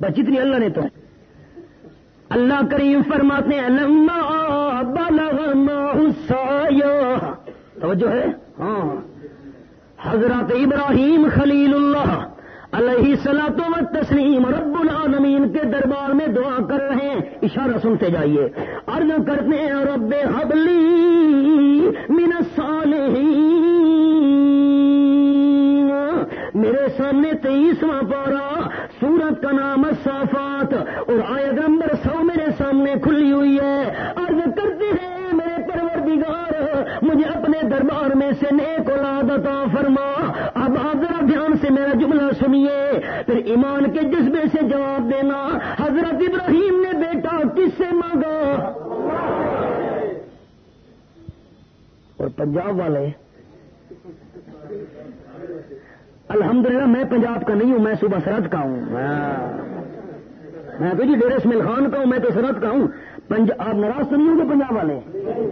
بس جتنی اللہ نے تو اللہ کریم فرماتے ہیں، لما بلغ توجہ ہے؟ ہاں۔ حضرت ابراہیم خلیل اللہ علیہ سلاۃ و تسلیم رب العالمین کے دربار میں دعا کر رہے ہیں۔ اشارہ سنتے جائیے۔ عرض کرتے ہیں، رب حبلی من الصالحین۔ میرے سامنے تیئیسواں پارا سورت کا نام صافات اور آیت نمبر سو میرے سامنے کھلی ہوئی ہے عرض کرتے ہیں میرے پروردگار مجھے اپنے دربار میں سے نیک اولاد عطا فرما اب آپ ذرا دھیان سے میرا جملہ سنیے پھر ایمان کے جذبے سے جواب دینا حضرت ابراہیم نے بیٹا کس سے مانگا اور پنجاب والے الحمدللہ میں پنجاب کا نہیں ہوں، میں صبح سرحد کا ہوں۔ میں تو جی ڈیرس مل خان کا ہوں، میں تو سرحد کا ہوں۔ آپ ناراض تو نہیں ہوں گے پنجاب والے؟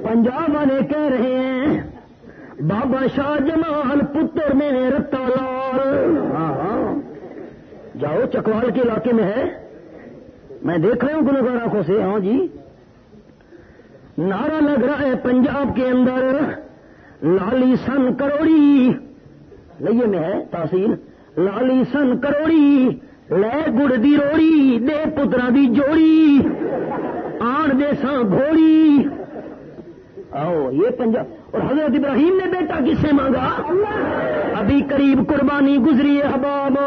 پنجاب والے کہہ رہے ہیں، بابا شاہ جمال پتر میں رتا لال۔ ہاں ہاں۔ جاؤ، چکوال کے علاقے میں ہے۔ میں دیکھ رہا ہوں گلوکار آنکھوں سے۔ ہاں جی۔ نعرہ لگ رہا ہے پنجاب کے اندر، لالی سن کروڑی لئیے میں ہے تحصیل۔ لالی سن کروڑی لے گڑ دی روڑی دے پترا دی جوڑی آن دے سان گھوڑی آؤ یہ پنجاب اور حضرت ابراہیم نے بیٹا کس سے مانگا ابھی قریب قربانی گزری ہے حباب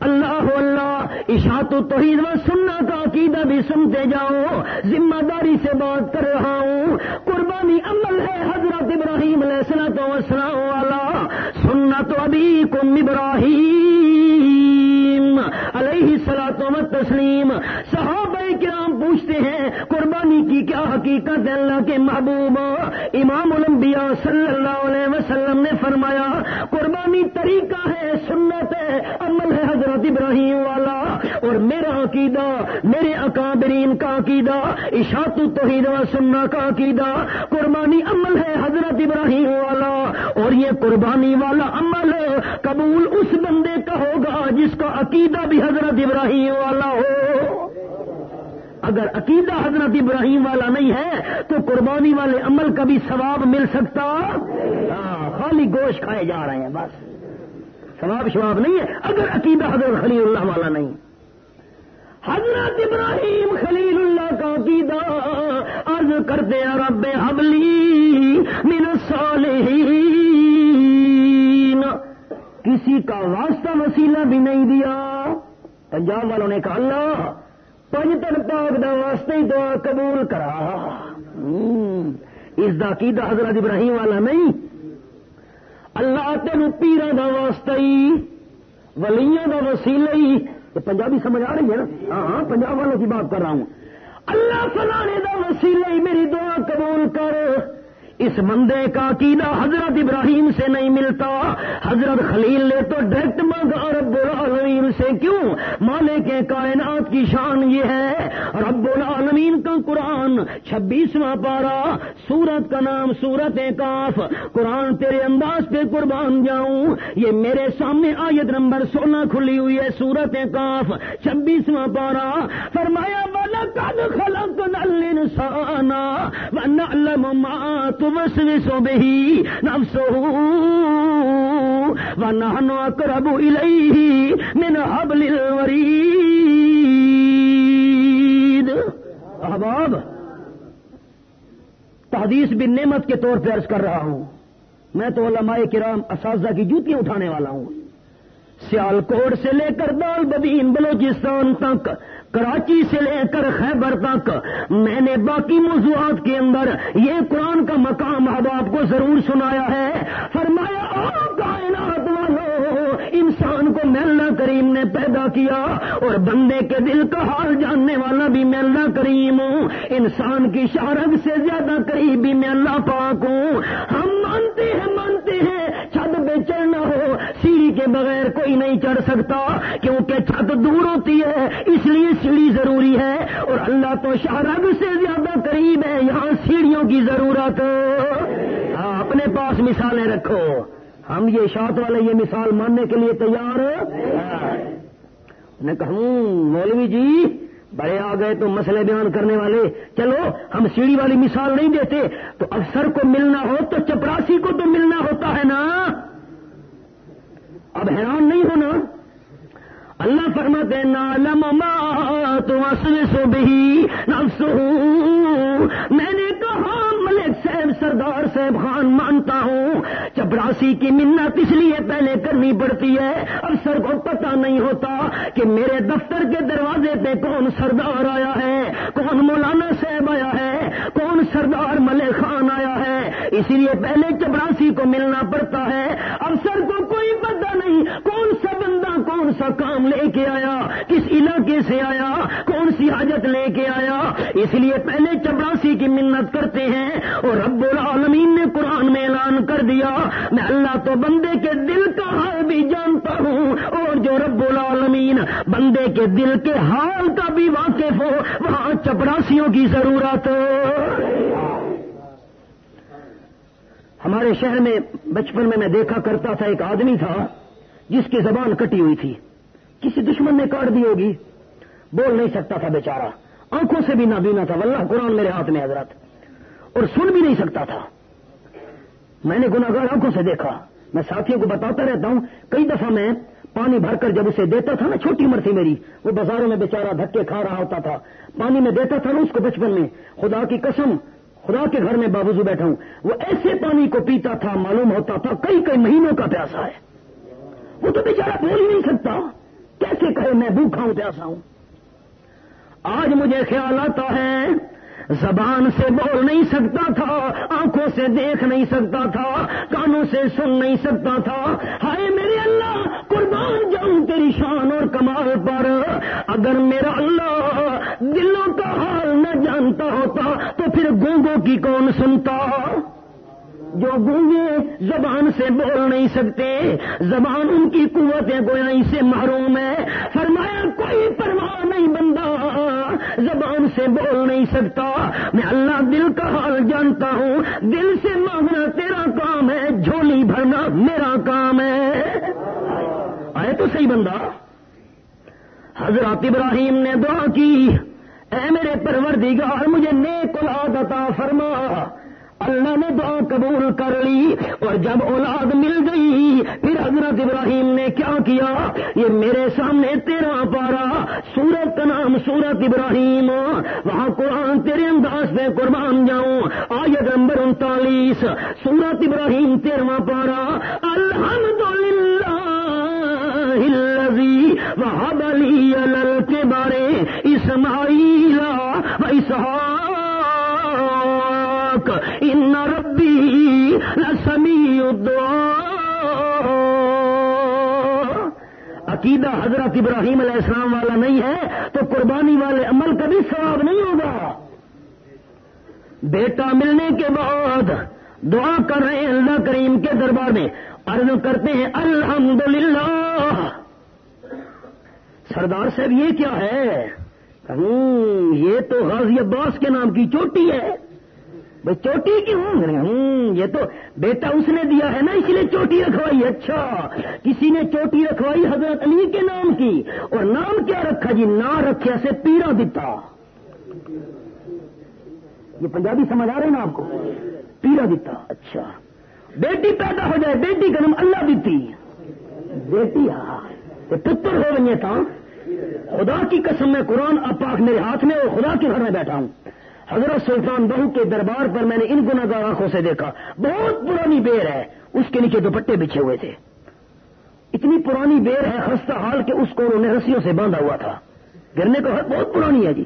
اللہ اللہ اشاعت و توحید و سننا کا عقیدہ بھی سنتے جاؤ ذمہ داری سے بات کر رہا ہوں قربانی عمل ہے حضرت ابراہیم علیہ تو السلام والا سننا تو ابھی کم ابراہیم علیہ سلاطم تسلیم صحابہ کرام پوچھتے ہیں، قربانی کی کیا حقیقت ہے اللہ کے محبوب؟ امام الانبیاء صلی اللہ علیہ وسلم نے فرمایا، قربانی طریقہ ہے، سنت ہے، عمل ہے حضرت ابراہیم والا۔ اور میرا عقیدہ، میرے اکابرین کا عقیدہ، اشاعت توحید و سننا کا عقیدہ، قربانی عمل ہے حضرت ابراہیم والا اور یہ قربانی والا عمل قبول اس بندے کا ہوگا جس کا عقیدہ بھی حضرت ابراہیم والا ہو۔ اگر عقیدہ حضرت ابراہیم والا نہیں ہے تو قربانی والے عمل کا بھی ثواب مل سکتا۔ خالی گوشت کھائے جا رہے ہیں، بس۔ ثواب شواب نہیں ہے۔ اگر عقیدہ حضرت خلیل اللہ والا نہیں۔ حضرت ابراہیم خلیل اللہ کا عقیدہ عرض کرتے ہیں، رب حبلی من الصالحین۔ کسی کا واسطہ وسیلہ بھی نہیں دیا۔ پنجاب والوں نے کہا، اللہ، پنجتن پاک دا واسطے ہی دعا قبول کرا۔ اس دا عقیدہ حضرت ابراہیم والا نہیں۔ اللہ تین پیرا دا واسطہ ہی، ولیاں دا وسیلہ ہی یہ پنجابی سمجھ آ رہی ہے نا؟ ہاں ہاں پنجاب والوں کی بات کر رہا ہوں۔ اللہ فلانے دا وسیلے میری دعا قبول کر۔ اس بندے کا عقیدہ حضرت ابراہیم سے نہیں ملتا۔ حضرت خلیل نے تو ڈائریکٹ اور رب العالمین سے کیوں مالے کے کائنات کی شان یہ ہے؟ رب العالمین کا قرآن، چھبیسواں پارا سورت کا نام سورت کاف۔ قرآن تیرے انداز پہ قربان جاؤں۔ یہ میرے سامنے آیت نمبر سولہ کھلی ہوئی ہے، سورت کاف، چھبیسواں پارا فرمایا والا کد خلق نفسه ونحن اقرب من حبل الوريد۔ احباب تحدیث بن نعمت کے طور پہ عرض کر رہا ہوں۔ میں تو علماء کرام اساتذہ کی جوتیاں اٹھانے والا ہوں۔ سیال کوٹ سے لے کر دال بدین بلوچستان تک، کراچی سے لے کر خیبر تک۔ میں نے باقی موضوعات کے اندر یہ قرآن کا مقام اب آپ کو ضرور سنایا ہے۔ فرمایا کائنات! کریم نے پیدا کیا اور بندے کے دل کا حال جاننے والا بھی میلنا کریم ہوں۔ انسان کی شارگ سے زیادہ قریبی میں اللہ پاک ہوں۔ ہم مانتے ہیں مانتے ہیں، چھت پہ چڑھنا ہو، سیڑھی کے بغیر کوئی نہیں چڑھ سکتا، کیونکہ چھت دور ہوتی ہے، اس لیے سیڑھی ضروری ہے۔ اور اللہ تو شہرگ سے زیادہ قریب ہے، یہاں سیڑھیوں کی ضرورت۔ ہاں، اپنے پاس مثالیں رکھو۔ ہم یہ شاط والے یہ مثال ماننے کے لیے تیار نے کہا مولوی جی بڑے آ گئے تو مسئلے بیان کرنے والے۔ چلو، ہم سیڑھی والی مثال نہیں دیتے۔ تو افسر کو ملنا ہو تو چپراسی کو تو ملنا ہوتا ہے نا؟ اب حیران نہیں ہونا۔ اللہ فرماتے نالم ما تو سو بھی میں نے کہا سردار صاحب خان مانتا ہوں۔ چپراسی کی منت اس لیے پہلے کرنی پڑتی ہے افسر کو پتا نہیں ہوتا کہ میرے دفتر کے دروازے پہ کون سردار آیا ہے، کون مولانا صاحب آیا ہے، کون سردار ملک خان آیا ہے۔ اسی لیے پہلے چپراسی کو ملنا پڑتا ہے افسر کو کوئی پتا نہیں کون کون سا کام لے کے آیا؟ کس علاقے سے آیا؟ کون سی حاجت لے کے آیا؟ اس لیے پہلے چپراسی کی منت کرتے ہیں اور رب العالمین نے قرآن میں اعلان کر دیا، میں اللہ تو بندے کے دل کا حال بھی جانتا ہوں اور جو رب العالمین بندے کے دل کے حال کا بھی واقف ہو، وہاں چپراسیوں کی ضرورت۔ ہمارے شہر میں بچپن میں میں دیکھا کرتا تھا، ایک آدمی تھا۔ جس کی زبان کٹی ہوئی تھی۔ کسی دشمن نے کاٹ دی ہوگی۔ بول نہیں سکتا تھا بیچارہ۔ آنکھوں سے بھی نابینا تھا۔ واللہ، قرآن میرے ہاتھ میں حضرت۔ اور سن بھی نہیں سکتا تھا۔ میں نے گناگار آنکھوں سے دیکھا۔ میں ساتھیوں کو بتاتا رہتا ہوں۔ کئی دفعہ میں پانی بھر کر جب اسے دیتا تھا نا، چھوٹی عمر تھی میری۔ وہ بازاروں میں بیچارہ دھکے کھا رہا ہوتا تھا۔ پانی میں دیتا تھا نا اس کو بچپن میں۔ خدا کی قسم، خدا کے گھر میں بابوزو بیٹھا ہوں۔ وہ ایسے پانی کو پیتا تھا، معلوم ہوتا تھا، کئی کئی مہینوں کا پیاسا ہے۔ وہ تو بیچارہ بول ہی نہیں سکتا۔ کیسے کہے میں بھوکھا ہوں، پیاسا ہوں۔ آج مجھے خیال آتا ہے، زبان سے بول نہیں سکتا تھا، آنکھوں سے دیکھ نہیں سکتا تھا، کانوں سے سن نہیں سکتا تھا۔ ہائے میرے اللہ، قربان جاؤں تیری شان اور کمال پر۔ اگر میرا اللہ دلوں کا حال نہ جانتا ہوتا، تو پھر گونگوں کی کون سنتا؟ جو گونگے زبان سے بول نہیں سکتے۔ زبان ان کی قوتیں گویا سے محروم ہے۔ فرمایا، کوئی پرواہ نہیں بندہ۔ زبان سے بول نہیں سکتا۔ میں اللہ دل کا حال جانتا ہوں۔ دل سے مانگنا تیرا کام ہے۔ جھولی بھرنا میرا کام ہے۔ آئے تو صحیح بندہ۔ حضرت ابراہیم نے دعا کی۔ اے میرے پروردگار، مجھے نیک اولاد عطا فرما۔ اللہ نے دعا قبول کر لی اور جب اولاد مل گئی، پھر حضرت ابراہیم نے کیا کیا؟ یہ میرے سامنے تیرا پارا، سورت کا نام سورت ابراہیم، وہاں قرآن تیرے انداز میں قربان جاؤں۔ آیت نمبر انتالیس، سورت ابراہیم تیرواں پارا الحمد للہ وہاں کے بارے اسماعیل و اسحاق۔ ان ربی لسمی عقیدہ حضرت ابراہیم علیہ السلام والا نہیں ہے تو قربانی والے عمل کا بھی ثواب نہیں ہوگا. بیٹا ملنے کے بعد دعا کر رہے ہیں اللہ کریم کے دربار میں. عرض کرتے ہیں الحمدللہ. سردار صاحب یہ کیا ہے؟ یہ تو غازی عباس کے نام کی چوٹی ہے. بھائی چوٹی کیوں؟ ہوں، یہ تو بیٹا اس نے دیا ہے نا، اس لیے چوٹی رکھوائی اچھا۔ کسی نے چوٹی رکھوائی حضرت علی کے نام کی، اور نام کیا رکھا جی؟ نہ رکھے سے پیرا دیتا یہ پنجابی سمجھ آ رہے ہیں نا آپ کو؟ پیرا دیتا اچھا۔ بیٹی پیدا ہو جائے، بیٹی کا نام اللہ دیتی۔ بیٹی ہاں۔ پتر ہو رہی ہے تھا خدا کی قسم میں قرآن اپاک میرے ہاتھ میں اور خدا کے گھر میں بیٹھا ہوں۔ حضرت سلطان بہو کے دربار پر میں نے ان گناگار آنکھوں سے دیکھا۔ بہت پرانی بیر ہے۔ اس کے نیچے دوپٹے بچھے ہوئے تھے۔ اتنی پرانی بیر ہے، خستہ حال کے اس کو انہوں نے رسیوں سے باندھا ہوا تھا۔ گرنے کا حق بہت پرانی ہے جی۔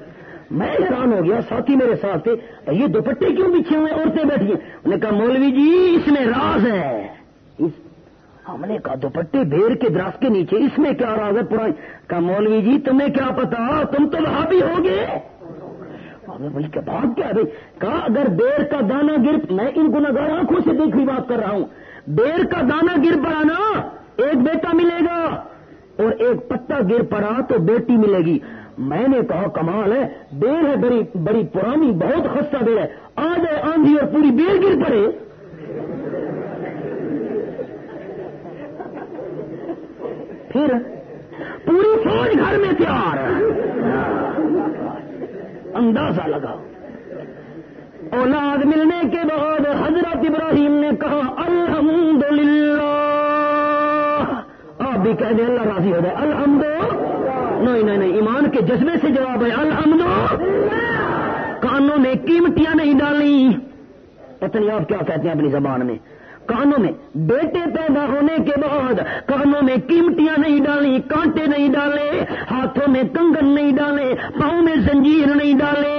میں حیران ہو گیا، ساتھی میرے ساتھ تھے۔ یہ دوپٹے کیوں بچھے ہوئے عورتیں بیٹھی ہیں؟ انہوں نے کہا، مولوی جی اس میں راز ہے۔ ہم نے کہا، دوپٹے بیر کے دراز کے نیچے، اس میں کیا راز ہے؟ پرانی کہا، مولوی جی تمہیں کیا پتا؟ تم تو وہاں بھی ہوگے بھائی کیا بات کیا بھائی کہا، اگر بیر کا دانا گر میں ان گناگار آنکھوں سے دیکھ بات کر رہا ہوں۔ بیر کا دانا گر پڑا نا ایک بیٹا ملے گا۔ اور ایک پتا گر پڑا تو بیٹی ملے گی۔ میں نے کہا، کمال ہے، بیر ہے، بڑی بڑی پرانی، بہت خستہ بیر ہے۔ آ جائے آندھی اور پوری بیر گر پڑے۔ پھر پوری فوج گھر میں تیار ہے۔ اندازہ لگاؤ اولاد ملنے کے بعد حضرت ابراہیم نے کہا الحمد للہ آپ بھی کہہ دیں اللہ راضی ہو جائے۔ الحمد نہیں نہیں نہیں، ایمان کے جذبے سے جواب ہے۔ الحمد کانوں میں قیمتیاں نہیں ڈالی۔ پتہ نہیں آپ کیا کہتے ہیں اپنی زبان میں۔ کانوں میں بیٹے پیدا ہونے کے بعد کانوں میں قیمتیاں نہیں ڈالی کانٹے نہیں ڈالے ہاتھوں میں کنگن نہیں ڈالے پاؤں میں زنجیر نہیں ڈالے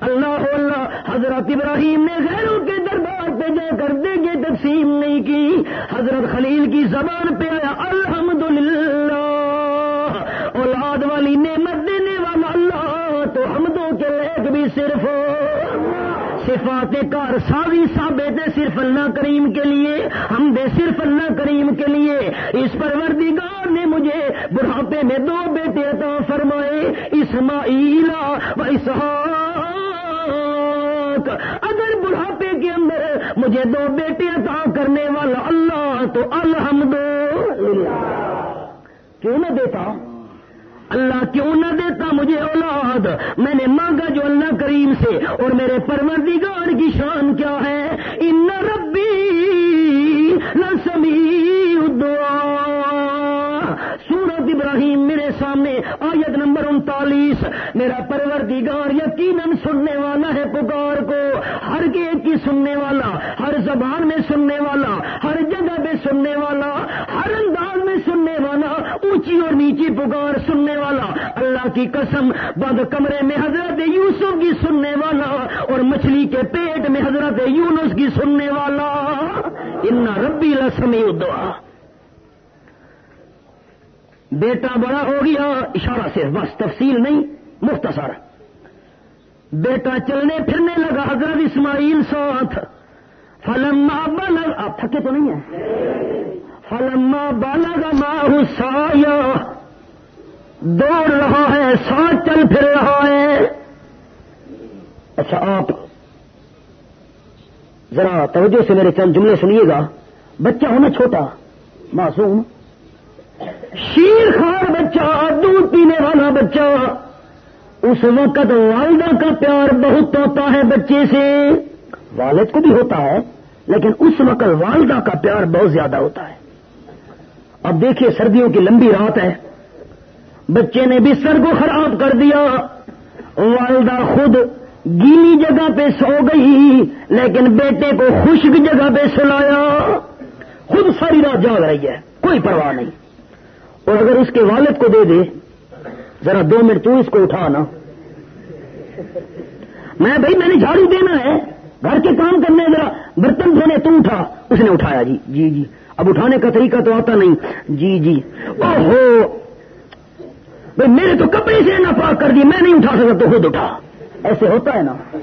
اللہ اللہ، حضرت ابراہیم نے غیروں کے دربار پہ جا کر دے گے تقسیم نہیں کی۔ حضرت خلیل کی زبان پہ آیا الحمد اولاد والی نعمت دینے والا اللہ، تو ہم دو کے لیک بھی صرف صفات کار ساری ثابت ہے صرف اللہ کریم کے لیے، ہم دے صرف اللہ کریم کے لیے۔ اس پروردگار نے مجھے بڑھاپے میں دو بیٹے عطا فرمائے، اسماعیل و اسحاق۔ اگر بڑھاپے کے اندر مجھے دو بیٹے عطا کرنے والا اللہ، تو الحمد کیوں نہ دیتا؟ اللہ کیوں نہ دیتا مجھے اولاد؟ میں نے مانگا جو اللہ کریم سے، اور میرے پروردگار کی شان کیا ہے؟ ان ربی لسمی سورت ابراہیم میرے سامنے آیت نمبر انتالیس۔ میرا پروردگار یقیناً سننے والا ہے پکار کو۔ ہر ایک کی سننے والا، ہر زبان میں سننے والا، ہر جگہ پہ سننے والا، ہر انداز میں سننے والا، اونچی اور نیچی پکار سننے والا۔ اللہ کی قسم بند کمرے میں حضرت یوسف کی سننے والا اور مچھلی کے پیٹ میں حضرت یونس کی سننے والا۔ ان ربی لسمی دعا بیٹا بڑا ہو گیا، اشارہ سے بس تفصیل نہیں، مختصر۔ بیٹا چلنے پھرنے لگا حضرت اسماعیل ساتھ۔ فلما بالغ آپ تھکے تو نہیں ہیں؟ فلما بالغ ماہ سایا دوڑ رہا ہے، ساتھ چل پھر رہا ہے۔ اچھا آپ ذرا توجہ سے میرے چند جملے سنیے گا۔ بچہ ہونا چھوٹا، معصوم۔ شیر خار بچہ، دودھ پینے والا بچہ۔ اس وقت والدہ کا پیار بہت ہوتا ہے بچے سے۔ والد کو بھی ہوتا ہے، لیکن اس وقت والدہ کا پیار بہت زیادہ ہوتا ہے۔ اب دیکھیے سردیوں کی لمبی رات ہے۔ بچے نے بستر کو خراب کر دیا۔ والدہ خود گیلی جگہ پہ سو گئی، لیکن بیٹے کو خشک جگہ پہ سلایا۔ خود ساری رات جاگ رہی ہے، کوئی پرواہ نہیں۔ اور اگر اس کے والد کو دے دے، ذرا دو منٹ تو اس کو اٹھا نا۔ میں بھائی، میں نے جھاڑو دینا ہے۔ گھر کے کام کرنے، ذرا برتن دھونے، تو اٹھا۔ اس نے اٹھایا جی۔ جی جی۔ اب اٹھانے کا طریقہ تو آتا نہیں۔ جی جی۔ اوہو۔ بھائی، میرے تو کپڑے سے نہ پاک کر دی میں نہیں اٹھا سکتا، تو خود اٹھا۔ ایسے ہوتا ہے نا۔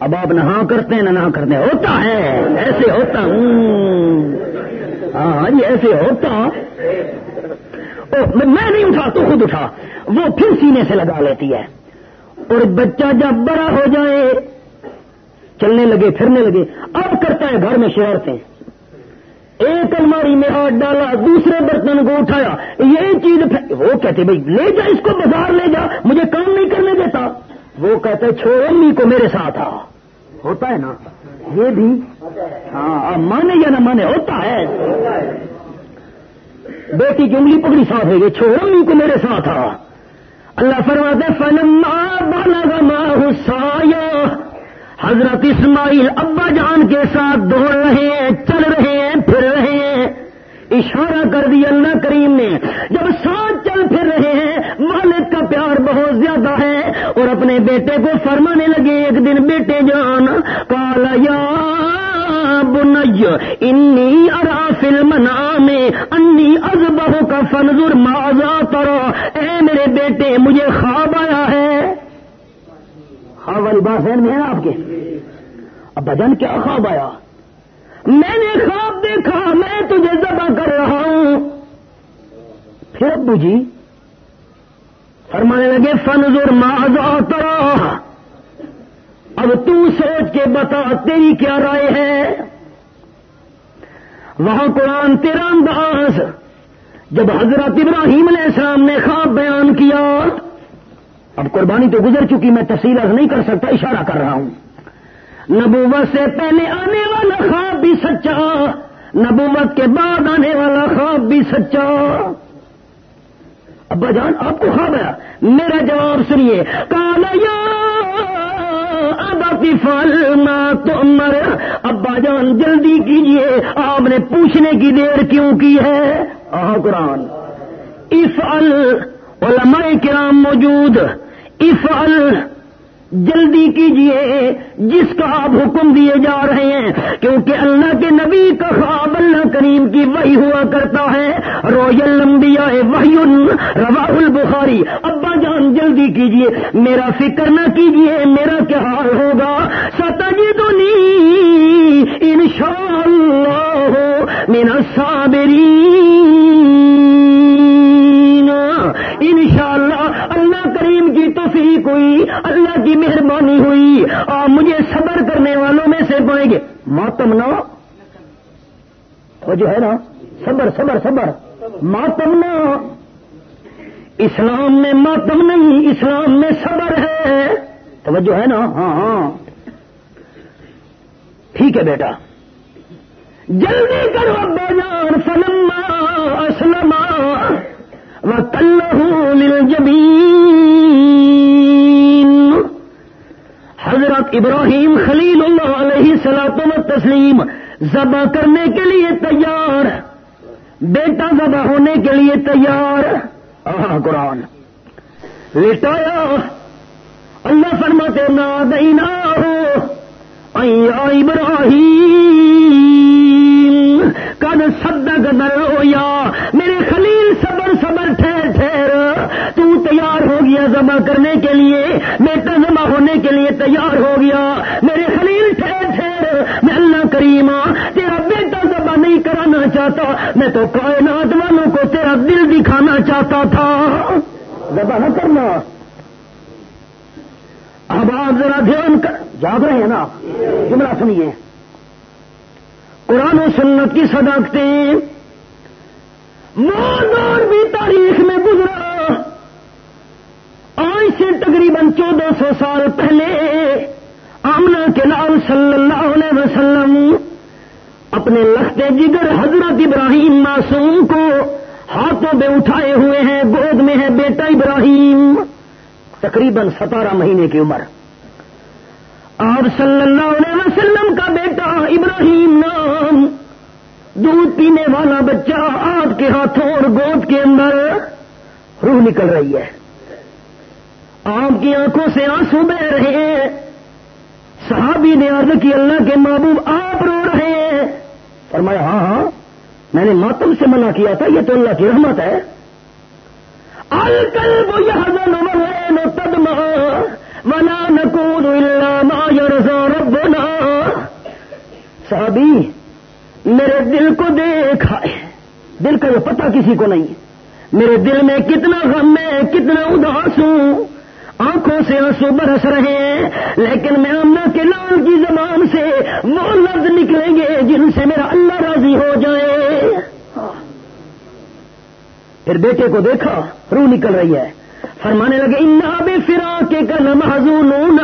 اب آپ نہ ہاں کرتے ہیں، نہ نہ ہاں کرتے ہیں۔ ہوتا ہے۔ ایسے ہوتا ہاں ہاں جی ایسے ہوتا۔ میں نہیں اٹھا، تو خود اٹھا۔ وہ پھر سینے سے لگا لیتی ہے۔ اور بچہ جب بڑا ہو جائے، چلنے لگے، پھرنے لگے۔ اب کرتا ہے گھر میں شرارتیں۔ ایک الماری میں ہاتھ ڈالا، دوسرے برتن کو اٹھایا۔ یہ چیز وہ کہتے، بھائی، لے جا اس کو، بازار لے جا۔ مجھے کام نہیں کرنے دیتا۔ وہ کہتے چھوڑ، امی کو میرے ساتھ آ۔ ہوتا ہے نا۔ یہ بھی ہاں مانے یا نہ مانے، ہوتا ہے۔ بیٹی کی انگلی پکڑی صاف ہے گئی چھوڑ امی کو میرے ساتھ آ۔ اللہ فرماتے فلم بالا ماں سایہ حضرت اسماعیل ابا جان کے ساتھ دوڑ رہے ہیں، چل رہے ہیں، پھر رہے ہیں۔ اشارہ کر دیا اللہ کریم نے، جب ساتھ چل پھر رہے ہیں، مالک کا پیار بہت زیادہ ہے۔ اور اپنے بیٹے کو فرمانے لگے، ایک دن بیٹے جان کالا یا بنج انی ارا فلم نام انی ازبہ کا فنزر ماضا ترو اے میرے بیٹے، مجھے خواب آیا ہے۔ خواب والی بات ذہن میں ہے آپ کے؟ اب بجن کیا خواب آیا؟ میں نے خواب دیکھا، میں تجھے ذبح کر رہا ہوں۔ پھر ابو جی فرمانے لگے فنزر ماضا ترا اب تو سوچ کے بتا تیری کیا رائے ہے؟ وہاں قرآن تیرا انداز، جب حضرت ابراہیم علیہ السلام نے خواب بیان کیا، اب قربانی تو گزر چکی، میں تفصیل نہیں کر سکتا، اشارہ کر رہا ہوں۔ نبوت سے پہلے آنے والا خواب بھی سچا، نبوت کے بعد آنے والا خواب بھی سچا۔ ابا جان، آپ کو خواب آیا؟ میرا جواب سنیے کالا یا ابا کی فل تو مر۔ ابا جان، جلدی کیجیے۔ آپ نے پوچھنے کی دیر کیوں کی ہے؟ قرآن۔ افعل علماء کرام موجود۔ افعل، جلدی کیجیے۔ جس کا آپ حکم دیے جا رہے ہیں، کیونکہ اللہ کے نبی کا خواب اللہ کریم کی وہی ہوا کرتا ہے۔ رویل لمبیا وحی روا البخاری۔ ابا جان، جلدی کیجیے۔ میرا فکر نہ کیجیے، میرا کیا حال ہوگا؟ ستجی دونی ان شاء اللہ میرا صابری ان شاء اللہ اللہ کریم کی توفیق ہوئی، اللہ کی مہربانی ہوئی۔ اور مجھے صبر کرنے والوں میں سے پائیں گے۔ ماتم نہ وہ جو ہے نا؟ صبر صبر صبر۔ ماتم نہ اسلام میں ماتم نہیں، اسلام میں صبر ہے۔ توجہ ہے نا؟ ہاں ہاں۔ ٹھیک ہے بیٹا۔ جلدی کرو ابا جان، فلما اسلم حضرت ابراہیم خلیل اللہ علیہ سلاطم تسلیم ذبح کرنے کے لیے تیار۔ بیٹا ذبح ہونے کے لیے تیار۔ قرآن۔ لٹایا اللہ فرماتے نا دینا ہو ابراہیم۔ کد سدا گدر یا میرے خلیل صبر صبر، ٹھہر ٹھہر۔ تو تیار ہو گیا جمع کرنے کے لیے۔ بیٹا جمع ہونے کے لیے تیار ہو گیا۔ میرے خلیل، ٹھہر ٹھہر۔ میں اللہ کریم نہیں کرانا چاہتا، میں تو کائنات والوں کو تیرا دل دکھانا چاہتا تھا۔ جمع نہ کرنا۔ اب آپ ذرا دھیان کر جاگ رہے ہیں نا؟ جملہ سنیے۔ قرآن و سنت کی صداقتیں۔ دور بھی تاریخ میں گزرا۔ آج سے تقریباً چودہ سو سال پہلے آمنا کے لال صلی اللہ علیہ وسلم اپنے لختے جگر حضرت ابراہیم معصوم کو ہاتھوں میں اٹھائے ہوئے ہیں، گود میں ہے بیٹا ابراہیم۔ تقریباً ستارہ مہینے کی عمر۔ آپ صلی اللہ علیہ وسلم کا بیٹا ابراہیم نام، دودھ پینے والا بچہ آپ کے ہاتھوں اور گود کے اندر روح نکل رہی ہے۔ آپ کی آنکھوں سے آنسو بہ رہے ہیں۔ صحابی نے عرض کی اللہ کے محبوب، آپ رو رہے ہیں۔ فرمایا ہاں ہاں میں نے ماتم سے منع کیا تھا، یہ تو اللہ کی رحمت ہے۔ الکل وہ یہ تدما ولا نقول ما يرضى ربنا۔ صحابی، میرے دل کو دیکھا ہے دل کا یہ پتہ کسی کو نہیں۔ میرے دل میں کتنا غم ہے، کتنا اداس ہوں۔ آنکھوں سے آنسو برس رہے ہیں۔ لیکن میں امنا کے لال کی زبان سے وہ لفظ نکلیں گے جن سے میرا اللہ راضی ہو جائے۔ پھر بیٹے کو دیکھا، روح نکل رہی ہے۔ فرمانے لگے انا بے فرا کے کل محضون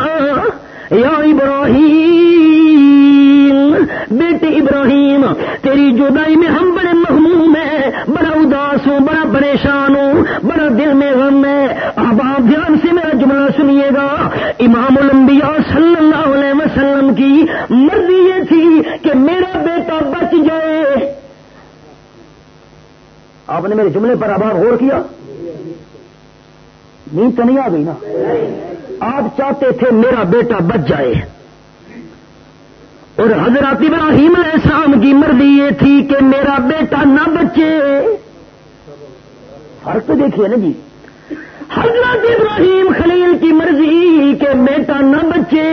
یا ابراہیم، بیٹے ابراہیم، تیری جدائی میں ہم بڑے محموم ہیں، بڑا اداس ہوں، بڑا پریشان ہوں، بڑا دل میں غم ہے۔ اب آپ دھیان سے میرا جملہ سنیے گا۔ امام الانبیاء صلی اللہ علیہ وسلم کی مرضی یہ تھی کہ میرا بیٹا بچ جائے۔ آپ نے میرے جملے پر اب غور کیا؟ نیند تو نہیں آ گئی نا؟ آپ چاہتے تھے میرا بیٹا بچ جائے۔ اور حضرت ابراہیم علیہ السلام کی مرضی یہ تھی کہ میرا بیٹا نہ بچے۔ فرق تو دیکھیے نا جی۔ حضرت ابراہیم خلیل کی مرضی کہ بیٹا نہ بچے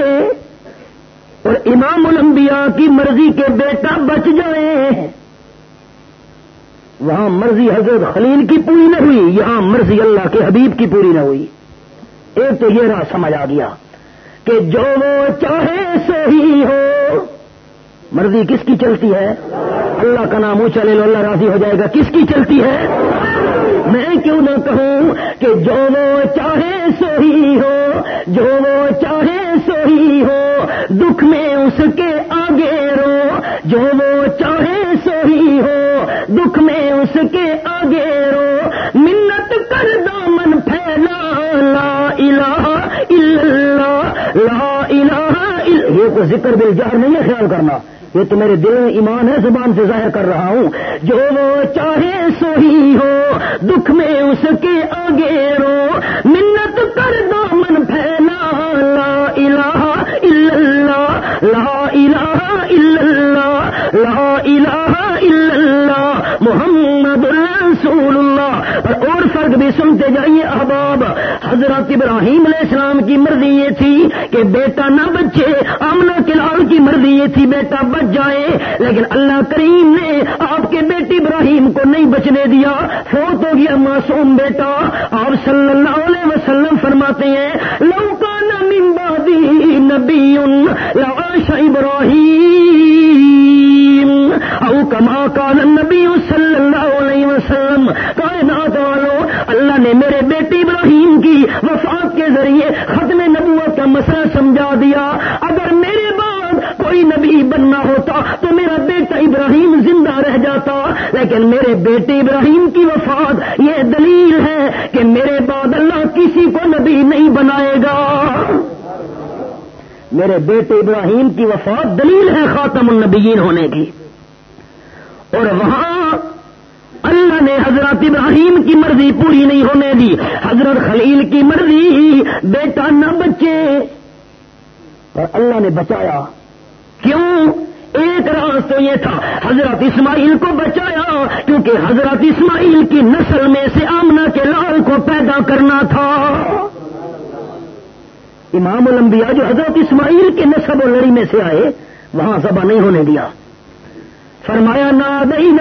اور امام الانبیاء کی مرضی کہ بیٹا بچ جائے۔ وہاں مرضی حضرت خلیل کی پوری نہ ہوئی، یہاں مرضی اللہ کے حبیب کی پوری نہ ہوئی۔ ایک تو یہ رہا سمجھ آ گیا کہ جو وہ چاہے صحیح ہو۔ مرضی کس کی چلتی ہے؟ اللہ کا نام اونچا لے لو، اللہ راضی ہو جائے گا۔ کس کی چلتی ہے؟ میں کیوں نہ کہوں کہ جو وہ چاہے سوئی ہو، جو وہ چاہے سوئی ہو، دکھ میں اس کے آگے رو۔ جو وہ چاہے سوئی ہو، دکھ میں اس کے آگے رو۔ منت کر دامن پھیلا، لا الہ الا اللہ، لا الہ یہ کوئی ذکر بل جہر نہیں ہے خیال کرنا، یہ تو میرے دل میں ایمان ہے، زبان سے ظاہر کر رہا ہوں۔ جو وہ چاہے سوئی ہو، دکھ میں اس کے آگے رو۔ منت کر دو من پھیلا، لا الہ الا اللہ، لا الہ الا اللہ لا الہ الا اللہ محمد رسول اللہ اور فرق بھی سنتے جائیے احباب، حضرت ابراہیم علیہ السلام کی مرضی یہ تھی کہ بیٹا نہ بچے آمنا کلال کی مرضی یہ تھی بیٹا بچ جائے۔ لیکن اللہ کریم نے آپ کے بیٹی ابراہیم کو نہیں بچنے دیا۔ فوت ہو گیا معصوم بیٹا۔ آپ صلی اللہ علیہ وسلم فرماتے ہیں لوکا نمبادی نبی لاش ابراہیم۔ او نبی صلی اللہ علیہ وسلم، کائنات والو، اللہ نے میرے بیٹی ابراہیم کی وفات کے ذریعے ختم نبوت کا مسئلہ سمجھا دیا۔ اگر میرے بعد کوئی نبی بننا ہوتا تو میرا بیٹا ابراہیم زندہ رہ جاتا، لیکن میرے بیٹے ابراہیم کی وفات یہ دلیل ہے کہ میرے بعد اللہ کسی کو نبی نہیں بنائے گا۔ میرے بیٹے ابراہیم کی وفات دلیل ہے خاتم النبیین ہونے کی اور وہاں اللہ نے حضرت ابراہیم کی مرضی پوری نہیں ہونے دی۔ حضرت خلیل کی مرضی، بیٹا نہ بچے۔ اور اللہ نے بچایا۔ کیوں؟ ایک راز تو یہ تھا، حضرت اسماعیل کو بچایا، کیونکہ حضرت اسماعیل کی نسل میں سے آمنا کے لال کو پیدا کرنا تھا۔ امام الانبیاء جو حضرت اسماعیل کے نسب و لڑی میں سے آئے، وہاں سبا نہیں ہونے دیا۔ فرمایا نہ دئی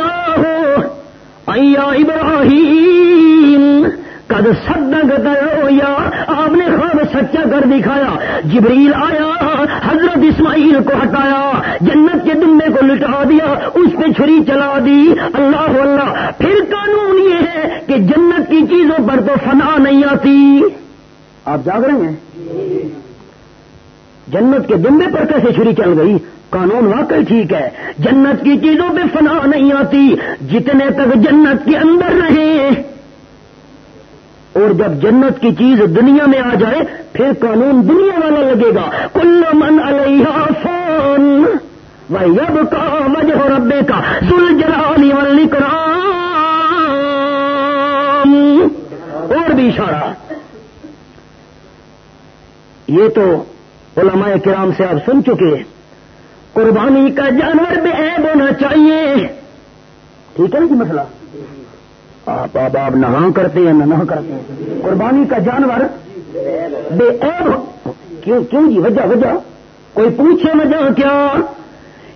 نہ ابراہیم کد سدگ یا آپ نے خواب سچا کر دکھایا۔ جبریل آیا، حضرت اسماعیل کو ہٹایا، جنت کے دمبے کو لٹا دیا، اس پہ چھری چلا دی۔ اللہ اللہ پھر قانون یہ ہے کہ جنت کی چیزوں پر تو فنا نہیں آتی۔ آپ جاگ رہے ہیں؟ جنت کے دمبے پر کیسے چھری چل گئی؟ قانون واقعی ٹھیک ہے۔ جنت کی چیزوں پہ فنا نہیں آتی، جتنے تک جنت کے اندر رہے اور جب جنت کی چیز دنیا میں آ جائے، پھر قانون دنیا والا لگے گا۔ کل من علیہ فون وہ یب کا وجہ ربے کا سل جلالی والی کرام اور بھی اشارہ۔ یہ تو علماء کرام سے آپ سن چکے قربانی کا جانور بے عیب ہونا چاہیے۔ ٹھیک ہے نا جی مسئلہ؟ آپ آپ آپ نہ کرتے ہیں نہ نہ کرتے ہیں۔ قربانی کا جانور بے عیب کیوں کیوں جی؟ وجہ وجہ؟ کوئی پوچھے وجہ کیا؟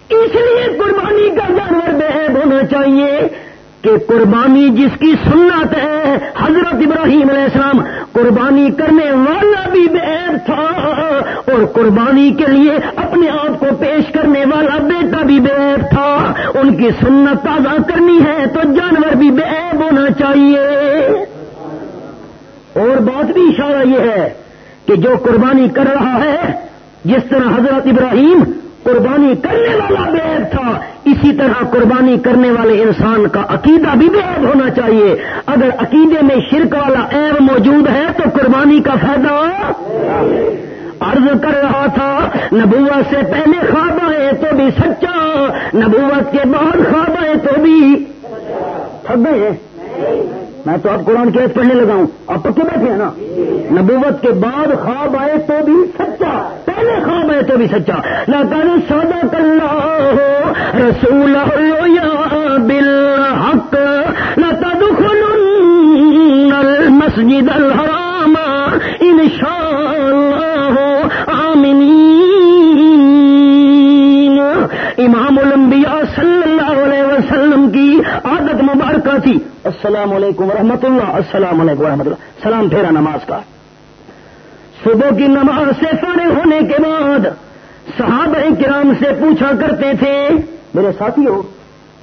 اس لیے قربانی کا جانور بے عیب ہونا چاہیے۔ کہ قربانی جس کی سنت ہے، حضرت ابراہیم علیہ السلام قربانی کرنے والا بھی بے تھا اور قربانی کے لیے اپنے آپ کو پیش کرنے والا بیٹا بھی بے تھا۔ ان کی سنت تازہ کرنی ہے تو جانور بھی بے ہونا چاہیے۔ اور بات بھی اشارہ یہ ہے کہ جو قربانی کر رہا ہے، جس طرح حضرت ابراہیم قربانی کرنے والا بے تھا اسی طرح قربانی کرنے والے انسان کا عقیدہ بھی بے ہونا چاہیے۔ اگر عقیدے میں شرک والا عیب موجود ہے تو قربانی کا فائدہ عرض کر رہا تھا، نبوت سے پہلے خواب آئے تو بھی سچا، نبوت کے بعد خواب آئے تو بھی۔ تھک گئے میں تو اب قرآن کیس پڑھنے لگا ہوں۔ آپ پکے بیٹھے ہیں نا؟ نبوت کے بعد خواب آئے تو بھی سچا۔ پہلے خواب آئے تو بھی سچا۔ نہ کر سودا کر رسول بل حق نہ تدخل مسجد الحرام ان شاء اللہ آمنی امام الانبیاء صلی اللہ علیہ وسلم کی عادت مبارکہ تھی۔ السلام علیکم ورحمۃ اللہ السلام علیکم ورحمۃ اللہ سلام، پھیرا نماز کا۔ صبح کی نماز سے فارغ ہونے کے بعد صحابہ کرام سے پوچھا کرتے تھے، میرے ساتھی ہو